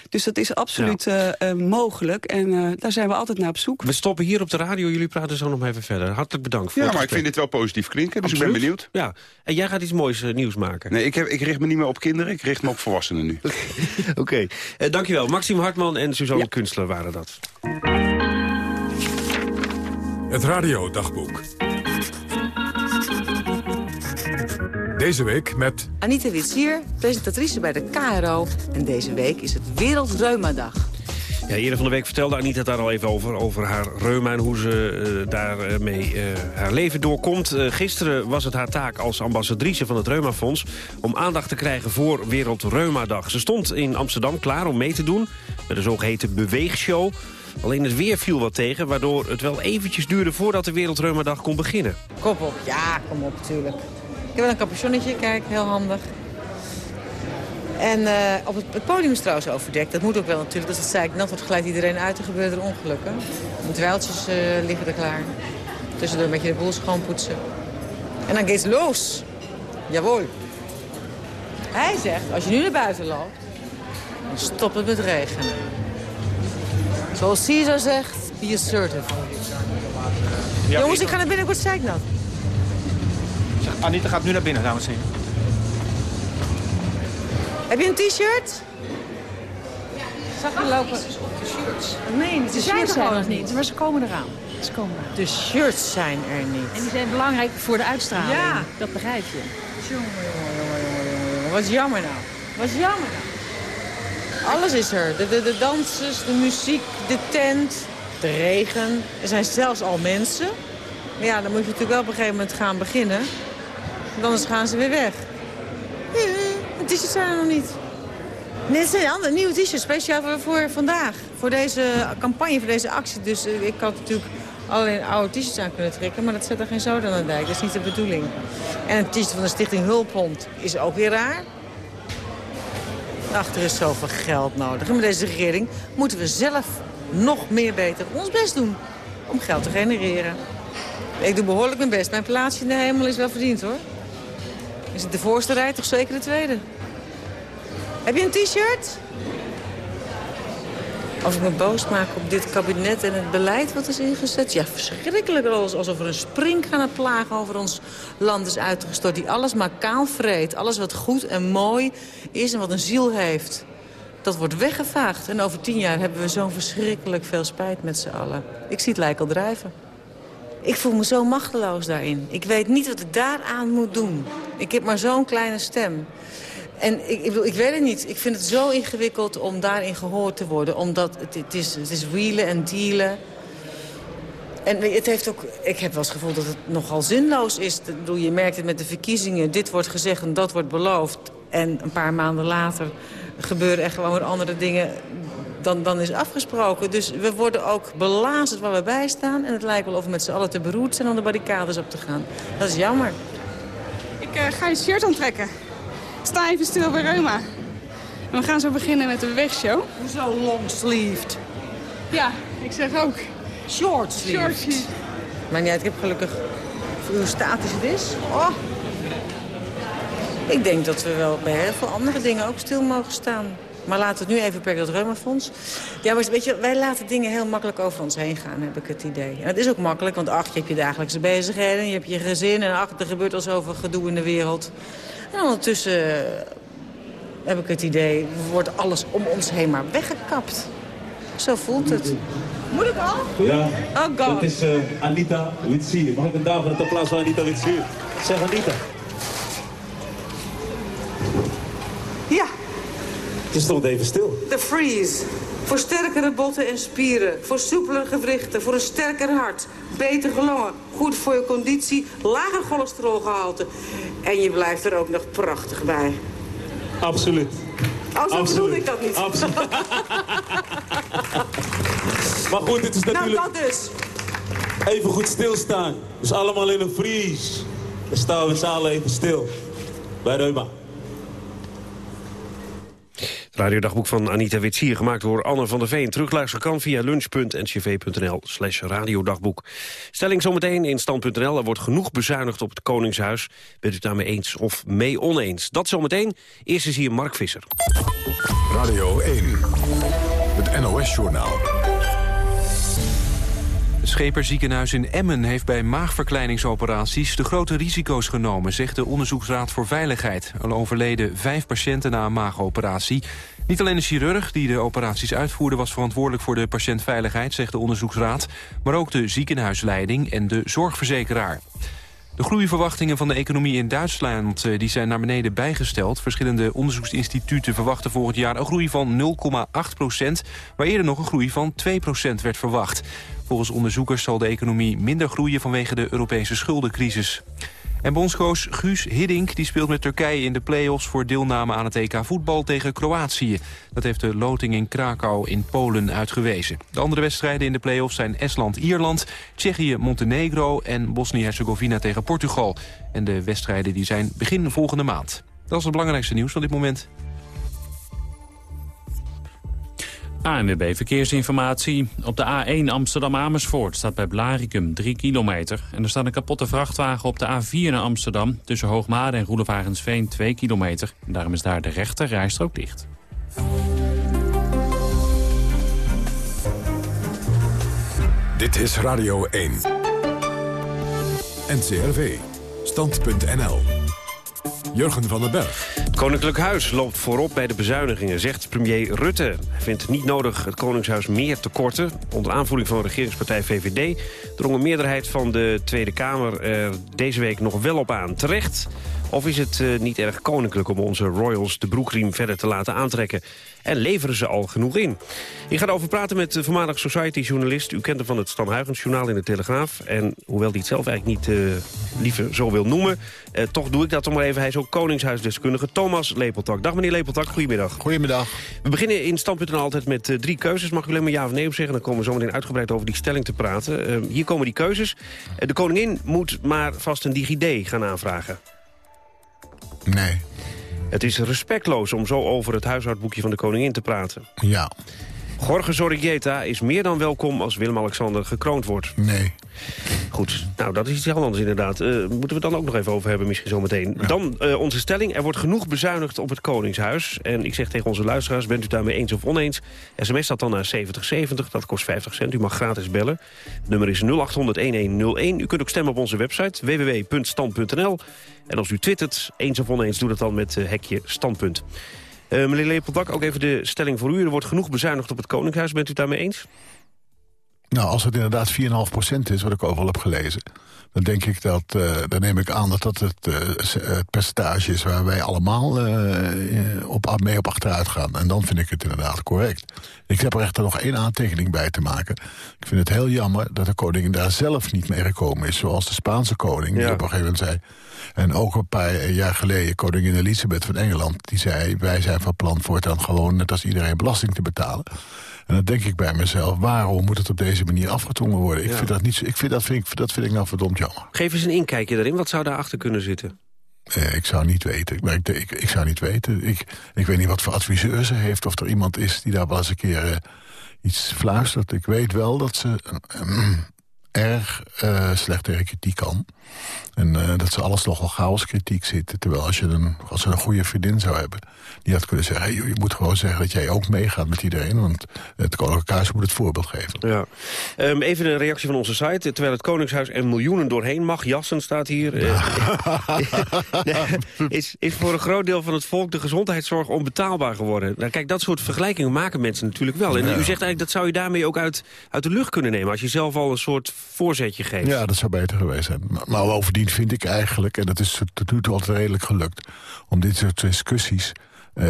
Dus dat is absoluut eh, eh, mogelijk en eh, daar zijn we altijd naar op zoek. We stoppen hier op de radio. Jullie praten zo nog even verder. Hartelijk bedankt voor Ja, het maar ik vind dit wel positief klinken. Dus ik ben benieuwd. Ja. En jij gaat iets moois nieuws maken. Nee, ik, heb, ik richt me niet meer op kinderen. Ik richt me op volwassenen nu. Oké, Eh, dankjewel. Maxime Hartman en Suzanne Kunstler waren dat. Het radiodagboek. Deze week met Anita Witsier, presentatrice bij de KRO. En deze week is het Wereldreumadag. Ja, eerder van de week vertelde Anita daar al even over, over haar reuma en hoe ze uh, daarmee uh, haar leven doorkomt. Uh, gisteren was het haar taak als ambassadrice van het Reumafonds om aandacht te krijgen voor Wereldreumadag. Ze stond in Amsterdam klaar om mee te doen met een zogeheten beweegshow. Alleen het weer viel wat tegen, waardoor het wel eventjes duurde voordat de Wereldreumadag kon beginnen. Kom op, ja, kom op, natuurlijk. Ik heb wel een capuchonnetje, kijk, heel handig. En uh, op het, het, podium is trouwens overdekt. Dat moet ook wel natuurlijk. Als het zeik nat wordt, glijdt iedereen uit en gebeuren er ongelukken. De dweiltjes uh, liggen er klaar. Tussendoor een beetje de boel schoonpoetsen. En dan gaat het los. Jawohl. Hij zegt, als je nu naar buiten loopt, dan stopt het met regenen. Zoals Caesar zegt, be assertive. Ja, Jongens, ik ga naar binnen, ik word zeiknat. Anita gaat nu naar binnen, dames en heren. Heb je een t-shirt? Zag je lopen? Nee, de shirts zijn er niet, maar ze komen eraan. Ze komen eraan. De shirts zijn er niet. En die zijn belangrijk voor de uitstraling. Ja. Dat begrijp je. Jongen, jongen, jongen, jongen, jongen. Wat jammer nou. Wat jammer nou. Alles is er. De, de, de dansers, de muziek, de tent, de regen. Er zijn zelfs al mensen. Maar ja, dan moet je natuurlijk wel op een gegeven moment gaan beginnen. Want anders gaan ze weer weg. De t-shirts zijn er nog niet. Nee, het zijn andere nieuwe t-shirts, speciaal voor, voor vandaag. Voor deze campagne, voor deze actie. Dus eh, ik had natuurlijk alleen oude t-shirts aan kunnen trekken... maar dat zet er geen zoden aan de dijk. Dat is niet de bedoeling. En een t-shirt van de stichting Hulphond is ook weer raar. Achter is zoveel geld nodig. En met deze regering moeten we zelf nog meer beter ons best doen om geld te genereren. Ik doe behoorlijk mijn best. Mijn plaatsje in de hemel is wel verdiend, hoor. Is het de voorste rij, toch zeker de tweede? Heb je een t-shirt? Als ik me boos maak op dit kabinet en het beleid wat is ingezet... ja, verschrikkelijk. Alsof er een sprinkhanenplaag over ons land is uitgestort... die alles maar kaal vreet. Alles wat goed en mooi is en wat een ziel heeft. Dat wordt weggevaagd. En over tien jaar hebben we zo'n verschrikkelijk veel spijt met z'n allen. Ik zie het lijk al drijven. Ik voel me zo machteloos daarin. Ik weet niet wat ik daaraan moet doen. Ik heb maar zo'n kleine stem. En ik, ik, ik weet het niet. Ik vind het zo ingewikkeld om daarin gehoord te worden. Omdat het, het, is, het is wielen en dealen. En het heeft ook, ik heb wel eens het gevoel dat het nogal zinloos is. Je merkt het met de verkiezingen. Dit wordt gezegd en dat wordt beloofd. En een paar maanden later gebeuren er gewoon andere dingen dan, dan is afgesproken. Dus we worden ook belazerd waar we bij staan. En het lijkt wel of we met z'n allen te beroerd zijn om de barricades op te gaan. Dat is jammer. Ik uh, ga je shirt aantrekken. Sta even stil bij Reuma. En we gaan zo beginnen met de wegshow. Hoezo long-sleeved? Ja, ik zeg ook. Short-sleeved. Short maar niet, ik heb gelukkig hoe statisch het is. Oh. Ik denk dat we wel bij heel veel andere dingen ook stil mogen staan. Maar laten we het nu even per dat Reumafonds. Ja, maar weet je, wij laten dingen heel makkelijk over ons heen gaan, heb ik het idee. En dat is ook makkelijk, want ach, je hebt je dagelijkse bezigheden, je hebt je gezin... en ach, er gebeurt al zoveel gedoe in de wereld. En ondertussen heb ik het idee, wordt alles om ons heen maar weggekapt. Zo voelt het. Moet ik al? Ja, oh God. dat is uh, Anita Witsier. Mag ik een dame het applaus van Anita Witsier? Zeg Anita. Ja. Je stond even stil. De freeze. Voor sterkere botten en spieren. Voor soepelere gewrichten. Voor een sterker hart. Beter longen. Goed voor je conditie. Lager cholesterolgehalte. En je blijft er ook nog prachtig bij. Absoluut. Oh, zo bedoelde ik dat niet. Absoluut. maar goed, het is natuurlijk... Nou, dat dus. Even goed stilstaan. Dus allemaal in een freeze. Dan staan we z'n allen even stil. Bij Reuma. Radiodagboek van Anita Witsier, gemaakt door Anne van der Veen. Terugluisteren kan via lunch.ncv.nl slash radiodagboek. Stelling zometeen in stand.nl. Er wordt genoeg bezuinigd op het Koningshuis. Bent u het daarmee eens of mee oneens? Dat zometeen. Eerst is hier Mark Visser. Radio 1, het NOS-journaal. Scheperziekenhuis in Emmen heeft bij maagverkleiningsoperaties de grote risico's genomen, zegt de Onderzoeksraad voor Veiligheid. Er overleden vijf patiënten na een maagoperatie. Niet alleen de chirurg die de operaties uitvoerde was verantwoordelijk voor de patiëntveiligheid, zegt de onderzoeksraad, maar ook de ziekenhuisleiding en de zorgverzekeraar. De groeiverwachtingen van de economie in Duitsland eh, die zijn naar beneden bijgesteld. Verschillende onderzoeksinstituten verwachten volgend jaar een groei van 0,8 procent... waar eerder nog een groei van 2 procent werd verwacht. Volgens onderzoekers zal de economie minder groeien vanwege de Europese schuldencrisis. En bondscoach Guus Hiddink die speelt met Turkije in de play-offs... voor deelname aan het EK voetbal tegen Kroatië. Dat heeft de loting in Krakau in Polen uitgewezen. De andere wedstrijden in de play-offs zijn Estland-Ierland... Tsjechië-Montenegro en Bosnië-Herzegovina tegen Portugal. En de wedstrijden die zijn begin volgende maand. Dat is het belangrijkste nieuws van dit moment. ANWB Verkeersinformatie. Op de A1 Amsterdam-Amersfoort staat bij Blaricum 3 kilometer. En er staat een kapotte vrachtwagen op de A4 naar Amsterdam... tussen Hoogmade en Roelevarensveen 2 kilometer. En daarom is daar de rechter rijstrook dicht. Dit is Radio 1. NCRV. Stand.nl. Jurgen van den Berg. Koninklijk Huis loopt voorop bij de bezuinigingen, zegt premier Rutte. Hij vindt het niet nodig het Koningshuis meer te korten. Onder aanvoering van regeringspartij VVD drong een meerderheid van de Tweede Kamer er deze week nog wel op aan. Terecht of is het uh, niet erg koninklijk om onze royals de broekriem verder te laten aantrekken? En leveren ze al genoeg in? Ik ga erover praten met de voormalig Society-journalist. U kent hem van het Stan Huygens journaal in de Telegraaf. En hoewel hij het zelf eigenlijk niet uh, liever zo wil noemen... Uh, toch doe ik dat toch maar even. Hij is ook koningshuisdeskundige Thomas Lepeltak. Dag meneer Lepeltak, goedemiddag. Goedemiddag. We beginnen in Stand.nl altijd met drie keuzes. Mag u alleen maar ja of nee op zeggen? Dan komen we zo meteen uitgebreid over die stelling te praten. hier komen die keuzes. de koningin moet maar vast een DigiD gaan aanvragen. Nee. Het is respectloos om zo over het huishoudboekje van de koningin te praten. Ja. Jorge Zorrigueta is meer dan welkom als Willem-Alexander gekroond wordt. Nee. Goed, nou dat is iets heel anders inderdaad. Uh, moeten we het dan ook nog even over hebben misschien zometeen. Ja. Dan uh, onze stelling, er wordt genoeg bezuinigd op het Koningshuis. En ik zeg tegen onze luisteraars, bent u daarmee eens of oneens? SMS dat dan naar 7070, dat kost 50 cent. U mag gratis bellen. Het nummer is 0800-1101. U kunt ook stemmen op onze website www.stand.nl. En als u twittert, eens of oneens, doe dat dan met uh, hekje standpunt. Uh, meneer Lepeldak, ook even de stelling voor u. Er wordt genoeg bezuinigd op het Koninkhuis. Bent u het daarmee eens? Nou, als het inderdaad 4,5% is, wat ik overal heb gelezen... dan denk ik dat, uh, dan neem ik aan dat dat het, uh, het percentage is... waar wij allemaal uh, op, mee op achteruit gaan. En dan vind ik het inderdaad correct. Ik heb er echter nog één aantekening bij te maken. Ik vind het heel jammer dat de koningin daar zelf niet mee gekomen is... zoals de Spaanse koning, die ja. op een gegeven moment zei... En ook een paar jaar geleden koningin Elisabeth van Engeland... die zei, wij zijn van plan voortaan gewoon net als iedereen belasting te betalen. En dan denk ik bij mezelf, waarom moet het op deze manier afgedwongen worden? Ik, ja. vind, dat niet, ik vind, dat, vind ik, dat vind ik nou verdomd jammer. Geef eens een inkijkje daarin. Wat zou daarachter kunnen zitten? Eh, ik zou niet weten. Maar ik, ik, ik, zou niet weten. Ik, ik weet niet wat voor adviseur ze heeft. Of er iemand is die daar wel eens een keer uh, iets fluistert. Ik weet wel dat ze... erg uh, slecht tegen kritiek kan. En uh, dat ze alles nogal chaos kritiek zitten. Terwijl als je een, als je een goede vriendin zou hebben... die had kunnen zeggen, hey, je moet gewoon zeggen dat jij ook meegaat met iedereen. Want het Koninklijk Huis moet het voorbeeld geven. Ja. Um, even een reactie van onze site. Terwijl het Koningshuis er miljoenen doorheen mag. Jassen staat hier. Ja. is, is voor een groot deel van het volk de gezondheidszorg onbetaalbaar geworden. Nou, kijk, dat soort vergelijkingen maken mensen natuurlijk wel. En ja. u zegt eigenlijk, dat zou je daarmee ook uit, uit de lucht kunnen nemen. Als je zelf al een soort voorzetje geeft. Ja, dat zou beter geweest zijn. Maar, bovendien vind ik eigenlijk, en dat is tot nu toe altijd redelijk gelukt... om dit soort discussies uh,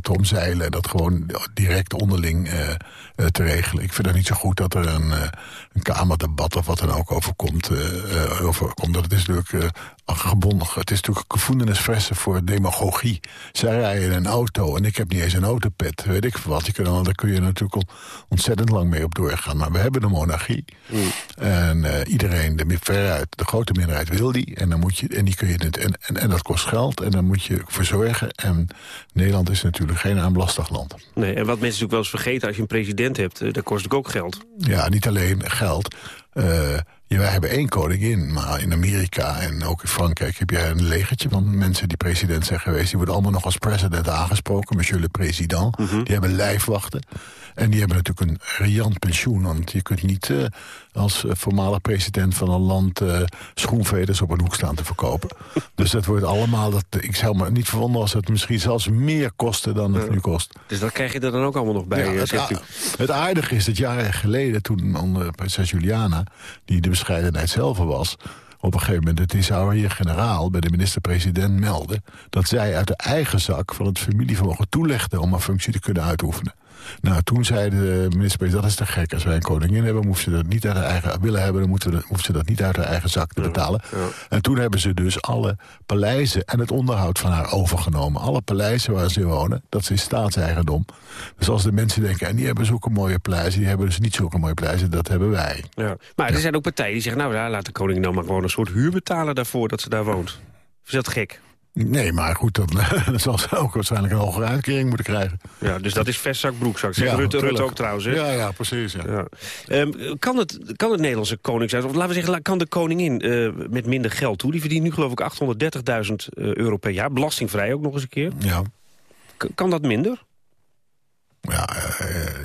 te omzeilen en dat gewoon direct onderling uh, uh, te regelen. Ik vind het niet zo goed dat er een, een kamerdebat of wat dan ook overkomt. overkomt. Dat is natuurlijk gebonden. Het is natuurlijk gevoelensfressen voor demagogie. Zij rijden in een auto en ik heb niet eens een autopet. Weet ik wat. Je kan, daar kun je natuurlijk ontzettend lang mee op doorgaan. Maar we hebben een monarchie. Mm. En iedereen, de, veruit, de grote meerderheid wil die. En, dan moet je, en, die kun je het, en, en, en dat kost geld. En dan moet je verzorgen. En Nederland is natuurlijk geen aanbelastig land. Nee, en wat mensen natuurlijk wel eens vergeten als je een president hebt... dat kost ook ook geld. Ja, niet alleen geld. Uh, ja, wij hebben één koningin, maar in Amerika en ook in Frankrijk... heb je een legertje van mensen die president zijn geweest. Die worden allemaal nog als president aangesproken, monsieur le président. Mm -hmm. Die hebben lijfwachten. En die hebben natuurlijk een riant pensioen. Want je kunt niet uh, als voormalig president van een land... Uh, schoenveders op een hoek staan te verkopen. dus dat wordt allemaal... Dat, ik zou me niet verwonderen als het misschien zelfs meer kostte dan het ja. nu kost. Dus dat krijg je er dan ook allemaal nog bij, ja, het, zegt u. Het aardige is dat jaren geleden, toen onder prinses Juliana... die de bescheidenheid zelf was op een gegeven moment de Thesauer generaal bij de minister-president meldde... dat zij uit de eigen zak van het familievermogen toelegde om een functie te kunnen uitoefenen. Nou, toen zei de minister-president, dat is te gek. Als wij een koningin hebben, hoeft ze dat niet uit haar eigen willen hebben, dan moeten we, hoeft ze dat niet uit haar eigen zak te betalen. Ja, ja. En toen hebben ze dus alle paleizen en het onderhoud van haar overgenomen. Alle paleizen waar ze wonen, dat is staatseigendom. Dus als de mensen denken, en die hebben zulke mooie paleizen, die hebben dus niet zulke mooie paleizen, dat hebben wij. Ja. Maar er zijn ook partijen die zeggen, nou ja, laat de koningin nou maar gewoon een soort huur betalen daarvoor dat ze daar woont. Is dat gek? Nee, maar goed, dan, dan zal ze ook waarschijnlijk een hogere uitkering moeten krijgen. Ja, dus dat is vestzak, broekzak. Zeg ja, Rutte, Rutte ook trouwens, hè? Ja, ja, precies. Ja. ja. Um, kan, het, kan het Nederlandse koningshuis, of laten we zeggen, kan de koningin uh, met minder geld toe? Die verdient nu geloof ik 830.000 euro per jaar, belastingvrij ook nog eens een keer. Ja. K kan dat minder? Ja,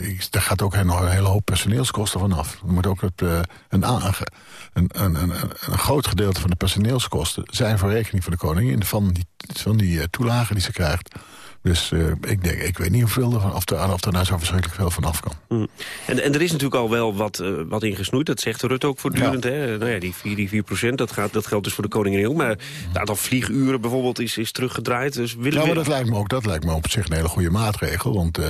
uh, daar gaat ook nog een hele hoop personeelskosten vanaf. Er moet ook het, uh, een, een, een, een, groot gedeelte van de personeelskosten... zijn voor rekening van de koningin... van die, van die uh, toelagen die ze krijgt. Dus uh, ik, denk, ik weet niet hoeveel of, er, of er nou zo verschrikkelijk veel van af kan. Mm. En, en er is natuurlijk al wel wat, uh, wat ingesnoeid. Dat zegt Rutte ook voortdurend. Ja. Hè? Nou ja, die 4, die 4 procent, dat, gaat, dat geldt dus voor de koningin heel. Maar het aantal vlieguren bijvoorbeeld is, is teruggedraaid. Dus willen ja, maar we... dat lijkt me ook dat lijkt me op zich een hele goede maatregel. Want uh,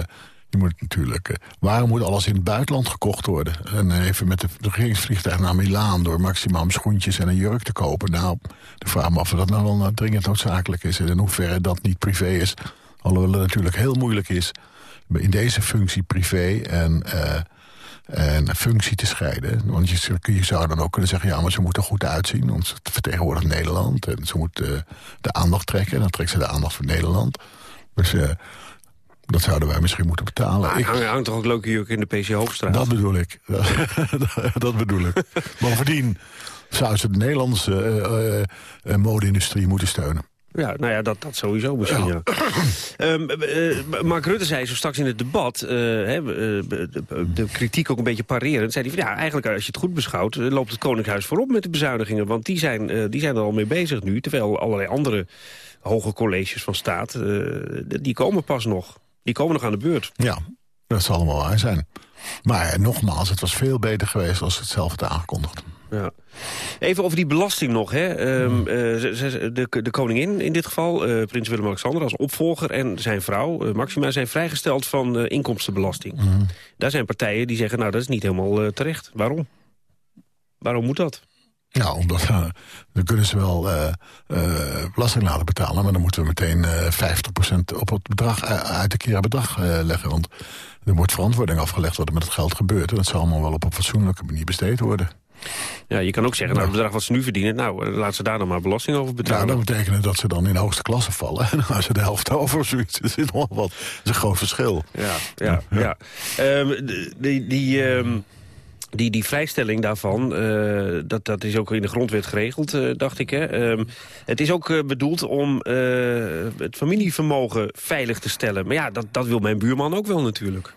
je moet natuurlijk... waarom moet alles in het buitenland gekocht worden? En even met de, regeringsvliegtuig naar Milaan... door maximaal schoentjes en een jurk te kopen. Nou, de vraag me af of dat nou wel dringend noodzakelijk is... en in hoeverre dat niet privé is... Alhoewel het natuurlijk heel moeilijk is in deze functie privé en, uh, en functie te scheiden. Want je, je, zou dan ook kunnen zeggen, ja, maar ze moeten goed uitzien. Want ze vertegenwoordigt Nederland en ze moet uh, de aandacht trekken. En dan trekt ze de aandacht voor Nederland. Dus uh, dat zouden wij misschien moeten betalen. Maar hangt hang toch ook leuke jurk in de PC Hoofdstraat? Dat bedoel ik. dat bedoel ik. Bovendien zou ze de Nederlandse mode-industrie moeten steunen. Ja, nou ja, dat, dat sowieso misschien, ja. um, uh, Mark Rutte zei zo straks in het debat, uh, de, de, kritiek ook een beetje parerend... zei hij van ja, eigenlijk als je het goed beschouwt... loopt het Koninkhuis voorop met de bezuinigingen. Want die zijn, uh, die zijn er al mee bezig nu. Terwijl allerlei andere hoge colleges van staat, die komen pas nog. Die komen nog aan de beurt. Ja, dat zal allemaal waar zijn. Maar nogmaals, het was veel beter geweest als het zelf aangekondigd. Ja. Even over die belasting nog. Hè. Um, de, de, koningin in dit geval, uh, prins Willem-Alexander als opvolger... en zijn vrouw, uh, Maxima, zijn vrijgesteld van inkomstenbelasting. Mm. Daar zijn partijen die zeggen, nou dat is niet helemaal terecht. Waarom? Waarom moet dat? Nou, omdat uh, dan kunnen ze wel uh, uh, belasting laten betalen... maar dan moeten we meteen 50% op het bedrag uit de keer bedrag leggen. Want er wordt verantwoording afgelegd wat er met het geld gebeurt. En dat zal allemaal wel op een fatsoenlijke manier besteed worden. Ja, je kan ook zeggen, nou, het bedrag wat ze nu verdienen... nou, laat ze daar dan maar belasting over betalen. Nou, dat betekent dat ze dan in de hoogste klasse vallen. En dan gaan ze de helft over of zoiets. Dat is nog wat. Dat is een groot verschil. Ja, ja, ja. ja. Um, die... die um die, die vrijstelling daarvan, uh, dat, dat is ook in de grondwet geregeld, uh, dacht ik. Hè? Um, het is ook uh, bedoeld om het familievermogen veilig te stellen. Maar ja, dat, dat wil mijn buurman ook wel natuurlijk.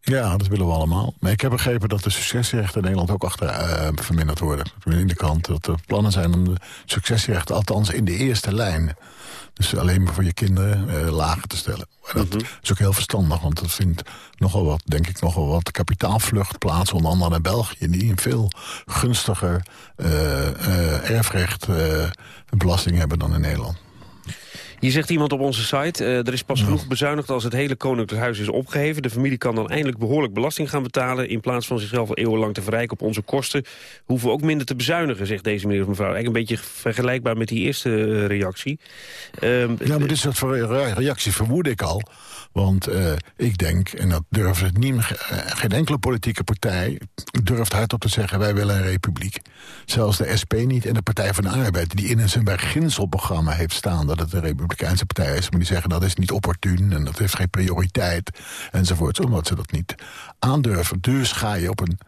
Ja, dat willen we allemaal. Maar ik heb begrepen dat de successierechten in Nederland ook achter verminderd worden. In de krant dat er plannen zijn om de successierechten, althans in de eerste lijn... dus alleen maar voor je kinderen uh, lager te stellen. En dat mm -hmm. is ook heel verstandig, want dat vindt nogal wat, denk ik, nogal wat kapitaalvlucht plaats... onder andere naar België, die een veel gunstiger uh, erfrecht belasting hebben dan in Nederland. Hier zegt iemand op onze site, uh, er is pas genoeg bezuinigd als het hele koninklijk huis is opgeheven. De familie kan dan eindelijk behoorlijk belasting gaan betalen. In plaats van zichzelf al eeuwenlang te verrijken op onze kosten... hoeven we ook minder te bezuinigen, zegt deze meneer of mevrouw. Eigenlijk een beetje vergelijkbaar met die eerste uh, reactie. Um, ja, maar dit soort reactie vermoed ik al. Want uh, ik denk, en dat durft niet, geen enkele politieke partij durft hardop te zeggen... wij willen een republiek. Zelfs de SP niet en de Partij van de Arbeid... die in zijn beginselprogramma heeft staan dat het een republikeinse partij is... maar die zeggen dat is niet opportun en dat heeft geen prioriteit enzovoort... omdat ze dat niet aandurven. Dus ga je op een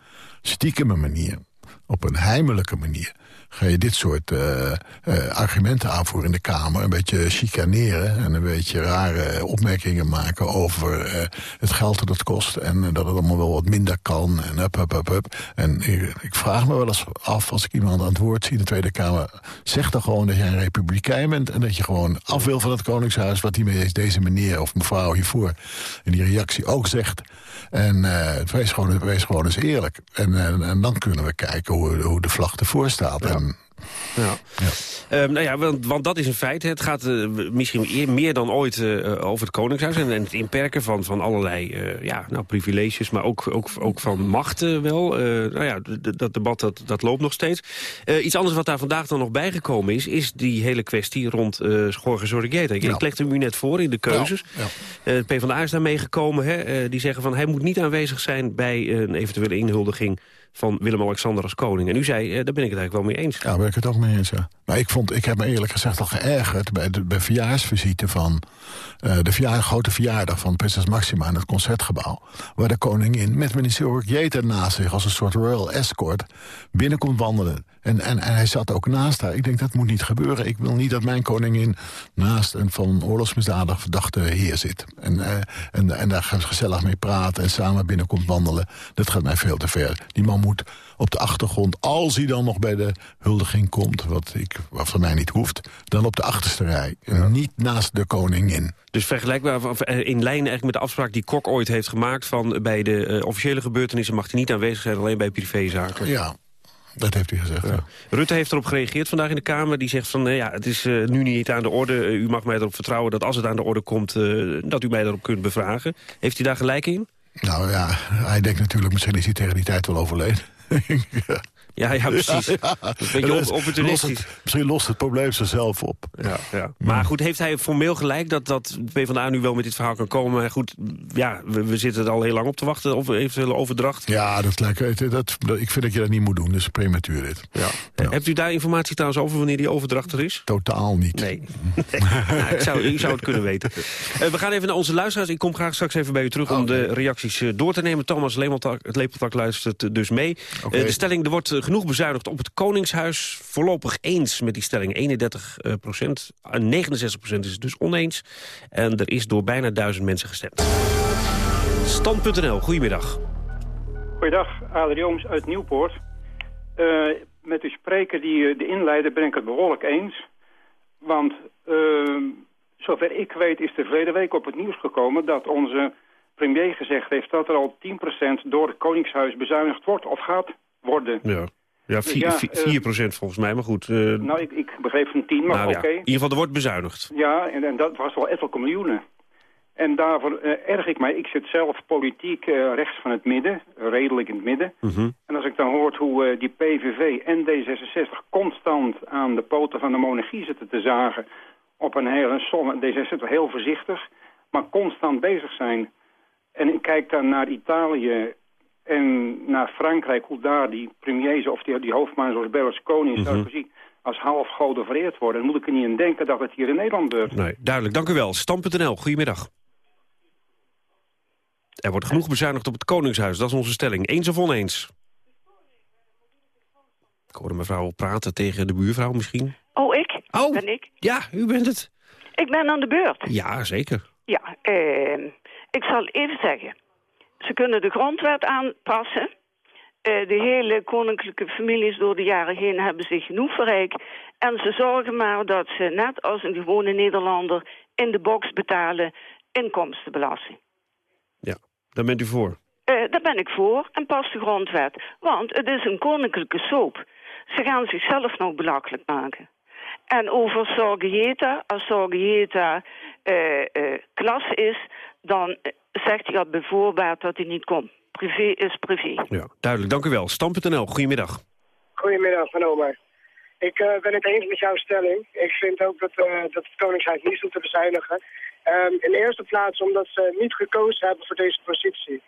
stiekeme manier, op een heimelijke manier ga je dit soort uh, uh, argumenten aanvoeren in de Kamer. Een beetje chicaneren en een beetje rare opmerkingen maken over uh, het geld dat het kost. En dat het allemaal wel wat minder kan. En up, up, up, up. En ik, ik vraag me wel eens af, als ik iemand aan het woord zie in de Tweede Kamer... zeg dan gewoon dat jij een republikein bent en dat je gewoon af wil van het Koningshuis... wat die deze meneer of mevrouw hiervoor in die reactie ook zegt... En wees, gewoon, wees gewoon eens eerlijk. En, en, en, dan kunnen we kijken hoe, hoe de vlag ervoor staat. Ja. Ja. Ja. Um, nou ja, want, want, dat is een feit. Het gaat uh, misschien meer dan ooit uh, over het Koningshuis... en, en, het inperken van, van allerlei uh, ja, nou, privileges, maar ook, ook, ook van macht wel. nou ja, dat debat dat, dat loopt nog steeds. iets anders wat daar vandaag dan nog bijgekomen is... is die hele kwestie rond Jorge Zorrigueta. Ik, ja. ik legde hem u net voor in de keuzes. Ja. Ja. PvdA is daar meegekomen. Hè, die zeggen van hij moet niet aanwezig zijn... bij een eventuele inhuldiging van Willem-Alexander als koning. En u zei, uh, daar ben ik het eigenlijk wel mee eens. Ja, daar ben ik het ook mee eens, ja. Maar ik, vond, ik heb me eerlijk gezegd al geërgerd bij de bij verjaarsvisite van uh, de verjaar, grote verjaardag van prinses Maxima in het concertgebouw. Waar de koningin met minister Jeter naast zich als een soort royal escort binnenkomt wandelen. En, en, en hij zat ook naast haar. Ik denk dat moet niet gebeuren. Ik wil niet dat mijn koningin naast een van oorlogsmisdadig verdachte heer zit. En, uh, en, en daar gezellig mee praten en samen binnenkomt wandelen. Dat gaat mij veel te ver. Die man moet op de achtergrond, als hij dan nog bij de huldiging komt... wat, ik, wat van mij niet hoeft, dan op de achterste rij. Niet naast de koningin. Dus vergelijkbaar in lijn eigenlijk met de afspraak die Kok ooit heeft gemaakt... van bij de uh, officiële gebeurtenissen mag hij niet aanwezig zijn... alleen bij privézaken. Ja, dat heeft hij gezegd, ja. Rutte heeft erop gereageerd vandaag in de Kamer. Die zegt van, ja, het is uh, nu niet aan de orde. Uh, u mag mij erop vertrouwen dat als het aan de orde komt... dat u mij erop kunt bevragen. Heeft hij daar gelijk in? Nou ja, hij denkt natuurlijk, misschien is hij tegen die tijd wel overleden. thing. Ja, ja, precies. Ja, ja. Een beetje opportunistisch. Lost het, misschien lost het probleem zichzelf op. Ja, ja. Maar goed, heeft hij formeel gelijk dat, dat PvdA nu wel met dit verhaal kan komen? Maar goed, ja, we, we zitten er al heel lang op te wachten op eventuele overdracht. Ja, dat lijkt, dat, dat, ik vind dat je dat niet moet doen. Dat is prematuur dit. Ja. Hebt u daar informatie trouwens over wanneer die overdracht er is? Totaal niet. Nee. nee. nou, ik, zou, ik zou het kunnen weten. Uh, we gaan even naar onze luisteraars. Ik kom graag straks even bij u terug om de reacties uh, door te nemen. Thomas Lepeltak, luistert dus mee. Okay. Uh, de stelling, er wordt genoeg bezuinigd op het Koningshuis. Voorlopig eens met die stelling 31 procent. 69 procent is het dus oneens. En er is door bijna duizend mensen gestemd. Stand.nl, goedemiddag. Goeiedag, Adrie Ooms uit Nieuwpoort. Uh, met de spreker die de inleider ben ik het behoorlijk eens. Want uh, zover ik weet is er verleden week op het nieuws gekomen... dat onze premier gezegd heeft dat er al 10% door het Koningshuis bezuinigd wordt of gaat worden. Ja. Ja, 4, dus ja, 4 procent volgens mij, maar goed. Uh, nou, ik, ik begreep van 10, maar nou, oké. Ja. In ieder geval, er wordt bezuinigd. Ja, en, en dat was wel ettelijke miljoenen. En daarvoor uh, erg ik mij. Ik zit zelf politiek rechts van het midden, redelijk in het midden. -hmm. En als ik dan hoor hoe die PVV en D66 constant aan de poten van de monarchie zitten te zagen... op een hele som, D66 heel voorzichtig, maar constant bezig zijn... En ik kijk dan naar Italië en naar Frankrijk, hoe daar die premiers of die, die hoofdman zoals Berlusconi en Sarkozy mm -hmm. als halfgoden vereerd worden. Dan moet ik er niet aan denken dat het hier in Nederland gebeurt. Nee, duidelijk. Dank u wel. Stam.nl, goedemiddag. Er wordt genoeg bezuinigd op het Koningshuis, dat is onze stelling. Eens of oneens? Ik hoorde mevrouw praten tegen de buurvrouw misschien. Oh, ik? Oh, ben ik? Ja, u bent het. Ik ben aan de beurt. Ja, zeker. Ja, eh, ik zal even zeggen. Ze kunnen de grondwet aanpassen. Uh, de hele koninklijke families door de jaren heen hebben zich genoeg verrijkt. En ze zorgen maar dat ze net als een gewone Nederlander in de box betalen inkomstenbelasting. Ja, daar bent u voor. Uh, daar ben ik voor en pas de grondwet. Want het is een koninklijke soap. Ze gaan zichzelf nog belachelijk maken. En over Sorgieta, als Sorgieta uh, uh, klas is, dan zegt hij dat bijvoorbeeld dat hij niet komt. Privé is privé. Ja, duidelijk. Dank u wel. Stam.nl, goedemiddag. Goedemiddag, van Omar. Ik uh, ben het eens met jouw stelling. Ik vind ook dat, uh, dat het Koningshuis niet hoeft te bezuinigen. Um, in de eerste plaats omdat ze niet gekozen hebben voor deze positie.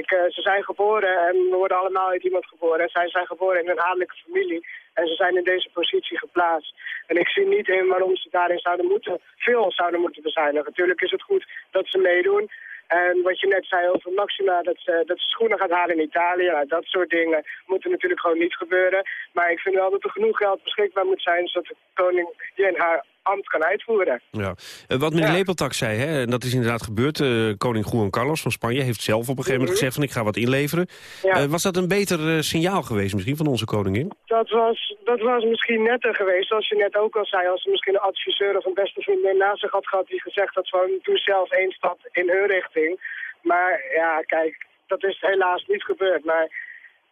Ik, uh, ze zijn geboren en we worden allemaal uit iemand geboren. En zij zijn geboren in een adellijke familie. En ze zijn in deze positie geplaatst. En ik zie niet in waarom ze daarin zouden moeten, veel zouden moeten bezuinigen. Natuurlijk is het goed dat ze meedoen. En wat je net zei over Maxima, dat ze, dat ze schoenen gaat halen in Italië, nou, dat soort dingen moeten natuurlijk gewoon niet gebeuren. Maar ik vind wel dat er genoeg geld beschikbaar moet zijn, zodat de koningin haar ambt kan uitvoeren. Ja. Uh, wat meneer ja. Lepeltak zei, hè, en dat is inderdaad gebeurd, uh, koning Juan Carlos van Spanje heeft zelf op een gegeven moment gezegd van ik ga wat inleveren. Ja. Uh, was dat een beter signaal geweest misschien van onze koningin? Dat was, dat was misschien netter geweest, zoals je net ook al zei, als ze misschien een adviseur of een beste vriendin naast zich had gehad die gezegd had van doe zelf één stap in hun richting. Maar ja, kijk, dat is helaas niet gebeurd. Maar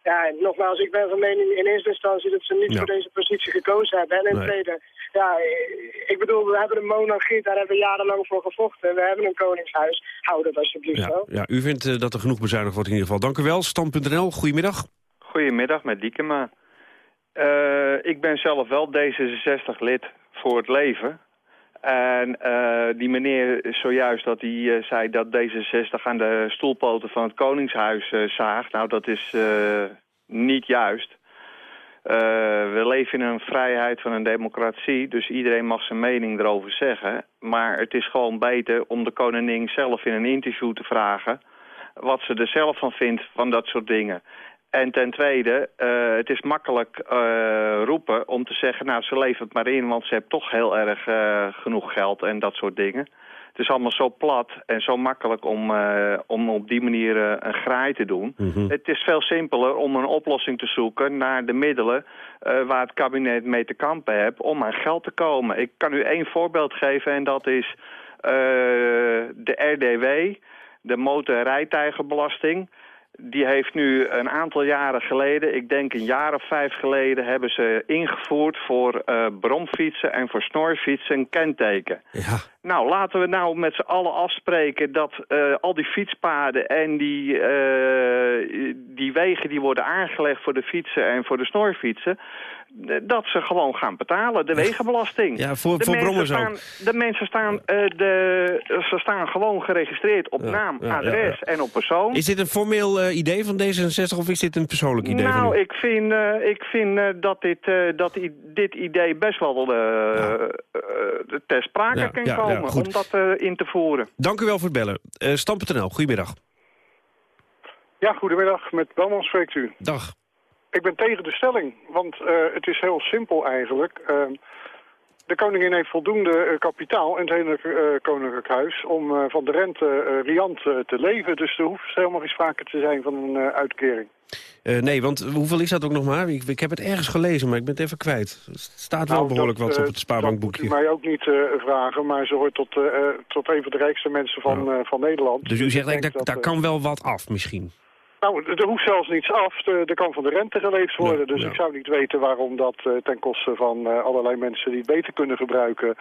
ja, nogmaals, ik ben van mening in eerste instantie dat ze niet ja. voor deze positie gekozen hebben. En in nee. tweede, ja, ik bedoel, we hebben een monarchie, daar hebben we jarenlang voor gevochten. We hebben een koningshuis. Hou dat alsjeblieft ja. zo. Ja, u vindt uh, dat er genoeg bezuinigd wordt in ieder geval. Dank u wel. Stand.nl, goedemiddag. Goedemiddag, met Diekema. Uh, ik ben zelf wel D66 lid voor het leven. En uh, die meneer zojuist dat hij uh, zei dat D66 aan de stoelpoten van het Koningshuis uh, zaagt. Nou, dat is niet juist. Eh, we leven in een vrijheid van een democratie, dus iedereen mag zijn mening erover zeggen. Maar het is gewoon beter om de koningin zelf in een interview te vragen... wat ze er zelf van vindt van dat soort dingen. En ten tweede, eh, het is makkelijk eh, roepen om te zeggen... nou, ze levert maar in, want ze heeft toch heel erg genoeg geld en dat soort dingen. Het is allemaal zo plat en zo makkelijk om, eh, om op die manier eh, een graai te doen. Mhm. Het is veel simpeler om een oplossing te zoeken naar de middelen... eh, waar het kabinet mee te kampen heeft om aan geld te komen. Ik kan u één voorbeeld geven en dat is de RDW, de motorrijtuigenbelasting die heeft nu een aantal jaren geleden, ik denk een jaar of vijf geleden, hebben ze ingevoerd voor eh bromfietsen en voor snorfietsen een kenteken. Ja. Nou, laten we nou met z'n allen afspreken dat eh, al die fietspaden en die, eh, die wegen die worden aangelegd voor de fietsen en voor de snorfietsen, dat ze gewoon gaan betalen, de wegenbelasting. Ja, voor- de voor mensen brommers ook. De mensen staan, eh, de, ze staan gewoon geregistreerd op naam, ja, ja, adres en op persoon. Is dit een formeel eh, idee van D66 of is dit een persoonlijk idee van Nou, u? ik vind, eh, ik vind eh, dat, dit, eh, dat dit idee best wel eh, eh, ter sprake Ja, kan komen om dat eh, in te voeren. Dank u wel voor het bellen. Eh Stam.nl, goedemiddag. Ja, goedemiddag. Met Belman spreekt u. Dag. Ik ben tegen de stelling, want eh, het is heel simpel eigenlijk. Ehm, de koningin heeft voldoende eh, kapitaal in het hele eh, koninklijk huis om van de rente riant te leven. Dus er hoeft helemaal geen sprake te zijn van een uitkering. Nee, want hoeveel is dat ook nog maar? Ik, ik heb het ergens gelezen, maar ik ben het even kwijt. Er staat wel Nou, behoorlijk dat, wat op het spaarbankboekje. Dat moet u mij ook niet vragen, maar ze hoort tot, tot een van de rijkste mensen van, van Nederland. Dus u zegt ik denk eigenlijk, daar, kan wel wat af misschien. Nou, er hoeft zelfs niets af. Er kan van de rente geleefd worden. dus ik zou niet weten waarom dat eh, ten koste van eh, allerlei mensen die het beter kunnen gebruiken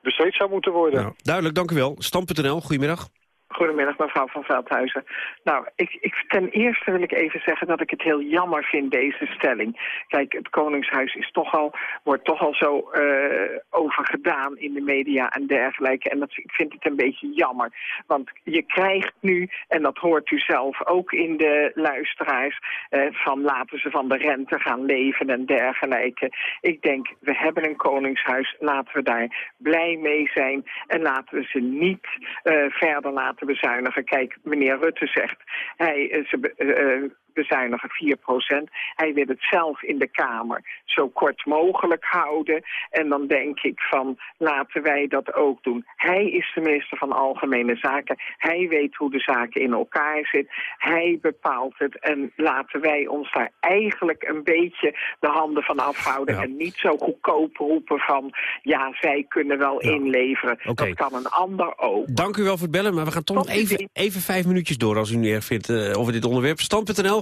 besteed zou moeten worden. Duidelijk, dank u wel. Stam.nl, goedemiddag. Goedemiddag, mevrouw van Veldhuizen. Nou, ik, ik, ten eerste wil ik even zeggen dat ik het heel jammer vind, deze stelling. Kijk, het Koningshuis is toch al, wordt toch al zo eh overgedaan in de media en dergelijke. En dat, ik vind het een beetje jammer. Want je krijgt nu, en dat hoort u zelf ook in de luisteraars... eh, van laten ze van de rente gaan leven en dergelijke. Ik denk, we hebben een Koningshuis, laten we daar blij mee zijn... en laten we ze niet eh, verder laten bezuinigen. Kijk, meneer Rutte zegt, hij, eh, ze be- eh, bezuinigen 4% Hij wil het zelf in de Kamer zo kort mogelijk houden. En dan denk ik van, laten wij dat ook doen. Hij is de minister van Algemene Zaken. Hij weet hoe de zaken in elkaar zitten. Hij bepaalt het. En laten wij ons daar eigenlijk een beetje de handen van afhouden. En niet zo goedkoop roepen van, ja, zij kunnen wel inleveren. Dat kan een ander ook. Dank u wel voor het bellen, maar we gaan toch nog even, even vijf minuutjes door... als u nu erg vindt eh, over dit onderwerp.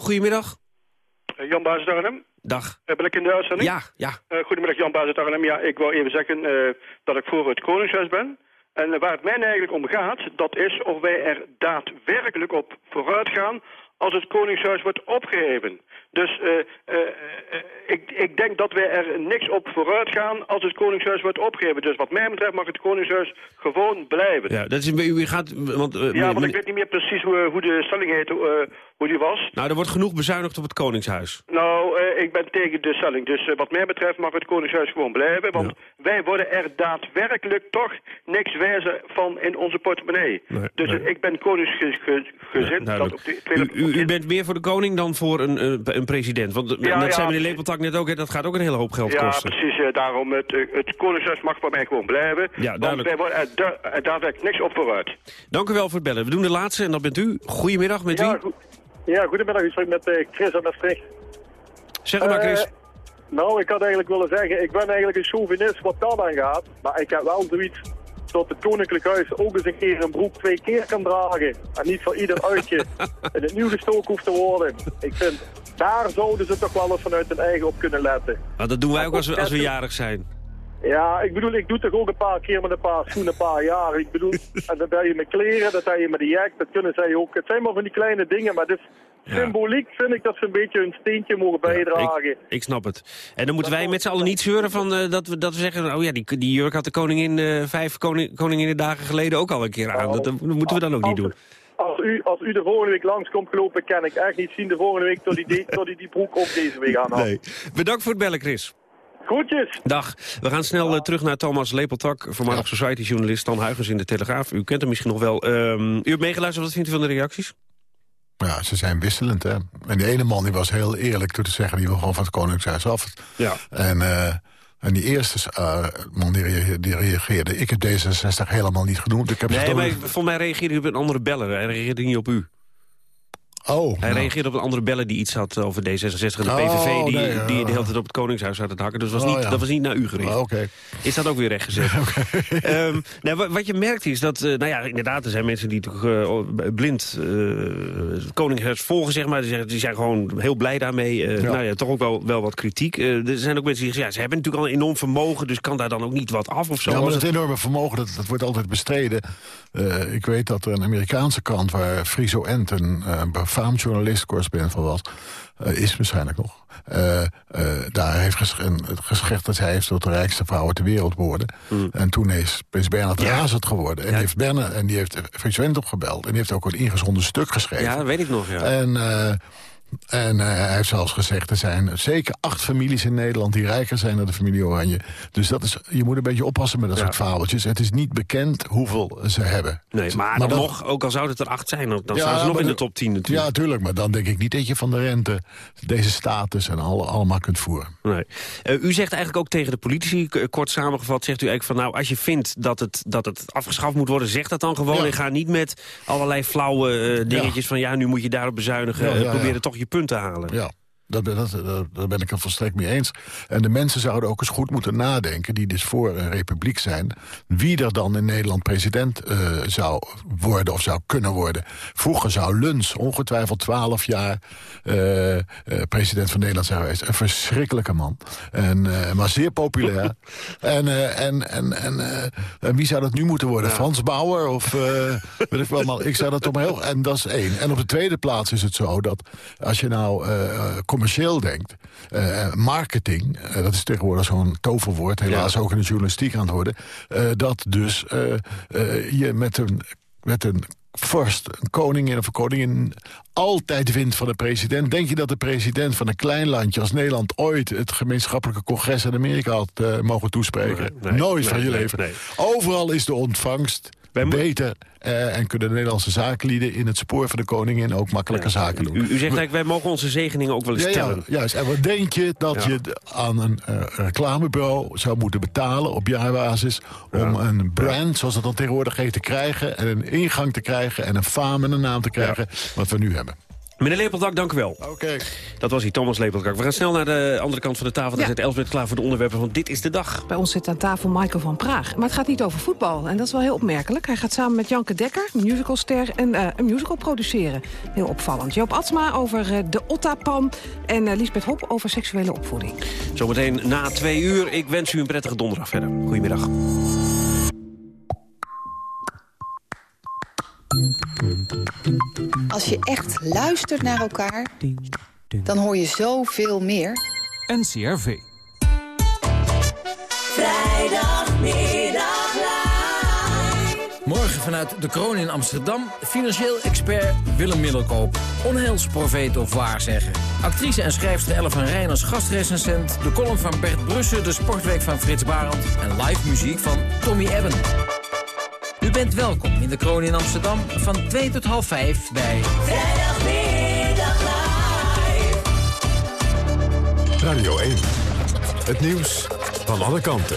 Goedemiddag. Eh, Jan Baas uit Arnhem. Dag. Eh, ben ik in de uitzending? Ja, ja. Eh, goedemiddag, Jan Baas uit Arnhem. Ja, ik wou even zeggen dat ik voor het Koningshuis ben. En waar het mij eigenlijk om gaat, dat is of wij er daadwerkelijk op vooruit gaan als het Koningshuis wordt opgeheven. Dus ik, ik denk dat wij er niks op vooruit gaan als het Koningshuis wordt opgeheven. Dus wat mij betreft mag het Koningshuis gewoon blijven. Ja, dat is, u gaat, want, Ja, want ik weet niet meer precies hoe, hoe de stelling heette, eh, hoe die was. Nou, er wordt genoeg bezuinigd op het Koningshuis. Nou, eh, ik ben tegen de stelling. Dus eh, wat mij betreft mag het Koningshuis gewoon blijven. Want wij worden er daadwerkelijk toch niks wijzer van in onze portemonnee. dus eh, ik ben koningsgezind. dat op de tweede U, u, u bent meer voor de koning dan voor een, een president. Want Ja, dat ja, zei meneer precies. Lepeltak net ook, hè, dat gaat ook een hele hoop geld ja, kosten. precies. eh, daarom, het, het Koningshuis mag voor mij gewoon blijven. Ja, want duidelijk. wij worden er, er daadwerkelijk niks op vooruit. Dank u wel voor het bellen. We doen de laatste en dat bent u. Goedemiddag, met wie? Ja, goedemiddag. U spreekt met eh, Chris uit Maastricht. Zeg het maar, Chris. Eh, nou, ik had eigenlijk willen zeggen, ik ben eigenlijk een chauvinist wat dat aangaat. Maar ik heb wel zoiets dat het Koninklijk Huis ook eens een keer een broek twee keer kan dragen. En niet voor ieder uitje in het nieuw gestoken hoeft te worden. Ik vind, daar zouden ze toch wel eens vanuit hun eigen op kunnen letten. Nou, dat doen wij ook als we, als we jarig zijn. Ja, ik bedoel, ik doe toch ook een paar keer met een paar schoenen, een paar jaar. Ik bedoel, en dat heb je met kleren, dat heb je met de jack, dat kunnen zij ook. Het zijn maar van die kleine dingen, maar dus symboliek vind ik dat ze een beetje hun steentje mogen bijdragen. Ik snap het. En dan moeten wij met z'n allen niet zeuren van, eh, dat, we, dat we zeggen... oh ja, die, die jurk had de koningin eh, vijf koning, koninginnedagen geleden ook al een keer aan. Dat, dat moeten we dan ook niet doen. Als u, als u de volgende week langskomt gelopen, kan ik echt niet zien de volgende week tot die, tot die, die broek ook deze week aan had. Nee. Bedankt voor het bellen, Chris. Groetjes. Dag. We gaan snel eh, terug naar Thomas Lepeltak, voormalig Society-journalist Stan Huygens in de Telegraaf. U kent hem misschien nog wel. Ehm, u hebt meegeluisterd, wat vindt u van de reacties? Ja, ze zijn wisselend, hè. En die ene man die was heel eerlijk door te zeggen... die wil gewoon van het Koningshuis af. Ja. En, eh, en die eerste eh, man die, die reageerde... ik heb D66 helemaal niet genoemd. Ik heb Nee, maar volgens mij reageerde u op een andere beller. Hij reageerde niet op u. Oh, Hij reageerde op een andere beller die iets had over D66 en de Oh, PVV... die, nee, ja. die de hele tijd op het Koningshuis had het hakken. Dus was Oh, niet, ja. dat was niet naar u gericht. Oh. Is dat ook weer rechtgezet? Ehm, nou, wa- wat je merkt is dat, eh, nou ja, inderdaad, er zijn mensen die natuurlijk eh, blind eh, het Koningshuis volgen, zeg maar. Die, die zijn gewoon heel blij daarmee. Ja. Nou ja, toch ook wel, wel wat kritiek. Er zijn ook mensen die zeggen, ja, ze hebben natuurlijk al een enorm vermogen, dus kan daar dan ook niet wat af of zo? Ja, maar dat het- enorme vermogen, dat, dat wordt altijd bestreden. Ik weet dat er een Amerikaanse krant waar Friso Ent... een eh, befaamd journalist, correspondent van was... eh, is waarschijnlijk nog. eh, eh, daar heeft ges- een- gezegd dat hij heeft tot de rijkste vrouwen ter wereld worden. En toen is Prins Bernhard Hmm. Ja. razend geworden. En, heeft Bernard, en die heeft Friso Ent opgebeld. En die heeft ook een ingezonden stuk geschreven. Ja, dat weet ik nog, ja. En, en eh, hij heeft zelfs gezegd, er zijn zeker acht families in Nederland... die rijker zijn dan de familie Oranje. Dus dat is, je moet een beetje oppassen met dat Ja. soort fabeltjes. Het is niet bekend hoeveel ze hebben. Nee, maar, dan nog, ook al zou het er acht zijn, dan Ja, staan ze nog in de top 10 natuurlijk. Ja, tuurlijk, maar dan denk ik niet dat je van de rente... deze status en alle, allemaal kunt voeren. Nee. Eh, u zegt eigenlijk ook tegen de politici, kort samengevat, zegt u eigenlijk van nou, als je vindt dat het, dat het afgeschaft moet worden, zeg dat dan gewoon Ja. en ga niet met allerlei flauwe eh, dingetjes van ja, nu moet je daarop bezuinigen, probeer ja. toch je punt te halen. Ja. Dat, ben- dat, dat, daar ben ik het volstrekt mee eens. En de mensen zouden ook eens goed moeten nadenken... die dus voor een republiek zijn... wie er dan in Nederland president eh, zou worden of zou kunnen worden. Vroeger zou Luns ongetwijfeld 12 jaar eh, eh, president van Nederland zijn geweest. Een verschrikkelijke man. En, maar zeer populair. en, en, en, en, en wie zou dat nu moeten worden? Frans Bauer? Of, weet ik, wel, maar ik zou dat toch maar heel... En dat is één. En op de tweede plaats is het zo dat als je nou commercieel denkt... eh, marketing, eh, dat is tegenwoordig zo'n toverwoord... helaas ook in de journalistiek aan het worden... eh, dat dus je met een, met een vorst, een koningin of een koningin... altijd wint van de president. Denk je dat de president van een klein landje als Nederland... ooit het gemeenschappelijke congres in Amerika had mogen toespreken? Nee, Nooit nee, van je leven. nee. Overal is de ontvangst beter... eh, en kunnen de Nederlandse zakenlieden in het spoor van de koningin... ook makkelijker zaken doen. U, u zegt eigenlijk, wij mogen onze zegeningen ook wel eens Ja, ja, tellen. juist. En wat denk je dat Ja. je aan een eh, reclamebureau zou moeten betalen op jaarbasis... om een brand, zoals dat dan tegenwoordig heet, te krijgen... en een ingang te krijgen en een faam en een naam te krijgen... wat we nu hebben. Meneer Lepeldak, dank u wel. Oké. Dat was hij, Thomas Lepeldak. We gaan snel naar de andere kant van de tafel. Daar Ja. zit Elsbeth klaar voor de onderwerpen van Dit is de Dag. Bij ons zit aan tafel Michael van Praag. Maar het gaat niet over voetbal. En dat is wel heel opmerkelijk. Hij gaat samen met Janke Dekker, musicalster, en, eh, een musical produceren. Heel opvallend. Joop Atsma over eh, de Ottapan. En eh, Lisbeth Hop over seksuele opvoeding. Zometeen na twee uur. Ik wens u een prettige donderdag verder. Goedemiddag. Als je echt luistert naar elkaar, dan hoor je zoveel meer. NCRV. Vrijdagmiddag Morgen vanuit de kroon in Amsterdam... financieel expert Willem Middelkoop. Onheilsprofeet of waarzegger. Actrice en schrijfster Elle van Rijn als gastrecensent... de column van Bert Brussen, de sportweek van Frits Barend... en live muziek van Tommy Ebben. Bent welkom in de kroon in Amsterdam van 2 tot half 5 bij... Radio 1. Het nieuws van alle kanten.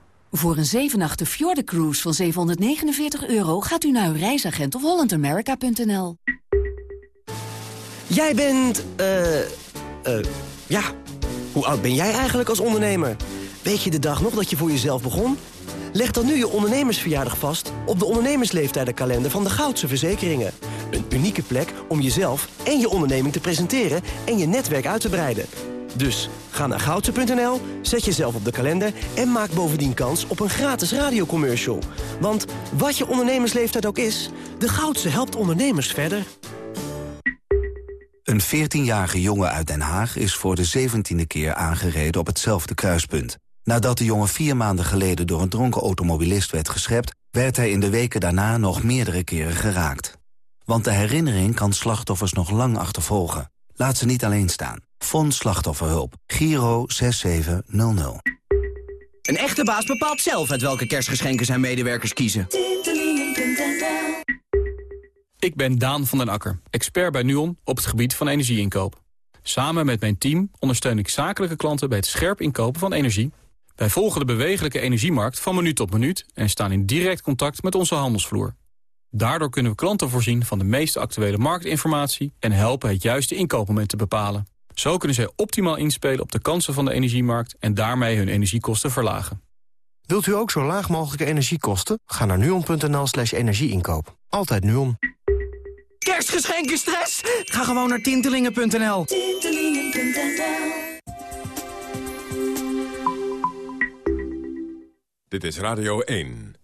Voor een 7 Fjorden Cruise van 749 euro gaat u naar uw reisagent of hollandamerica.nl. Jij bent, eh, eh, ja, hoe oud ben jij eigenlijk als ondernemer? Weet je de dag nog dat je voor jezelf begon? Leg dan nu je ondernemersverjaardag vast op de ondernemersleeftijdenkalender van de Goudse Verzekeringen. Een unieke plek om jezelf en je onderneming te presenteren en je netwerk uit te breiden. Dus ga naar goudse.nl, zet jezelf op de kalender en maak bovendien kans op een gratis radiocommercial. Want wat je ondernemersleeftijd ook is, de Goudse helpt ondernemers verder. Een 14-jarige jongen uit Den Haag is voor de 17e keer aangereden op hetzelfde kruispunt. Nadat de jongen vier maanden geleden door een dronken automobilist werd geschept... werd hij in de weken daarna nog meerdere keren geraakt. Want de herinnering kan slachtoffers nog lang achtervolgen. Laat ze niet alleen staan. Fonds Slachtofferhulp. Giro 6700. Een echte baas bepaalt zelf uit welke kerstgeschenken zijn medewerkers kiezen. Ik ben Daan van den Akker, expert bij NUON op het gebied van energieinkoop. Samen met mijn team ondersteun ik zakelijke klanten bij het scherp inkopen van energie. Wij volgen de bewegelijke energiemarkt van minuut tot minuut... en staan in direct contact met onze handelsvloer. Daardoor kunnen we klanten voorzien van de meest actuele marktinformatie... en helpen het juiste inkoopmoment te bepalen. Zo kunnen zij optimaal inspelen op de kansen van de energiemarkt... en daarmee hun energiekosten verlagen. Wilt u ook zo laag mogelijke energiekosten? Ga naar nuon.nl slash energieinkoop. Altijd Nuon. Kerstgeschenken stress? Ga gewoon naar tintelingen.nl. Dit is Radio 1.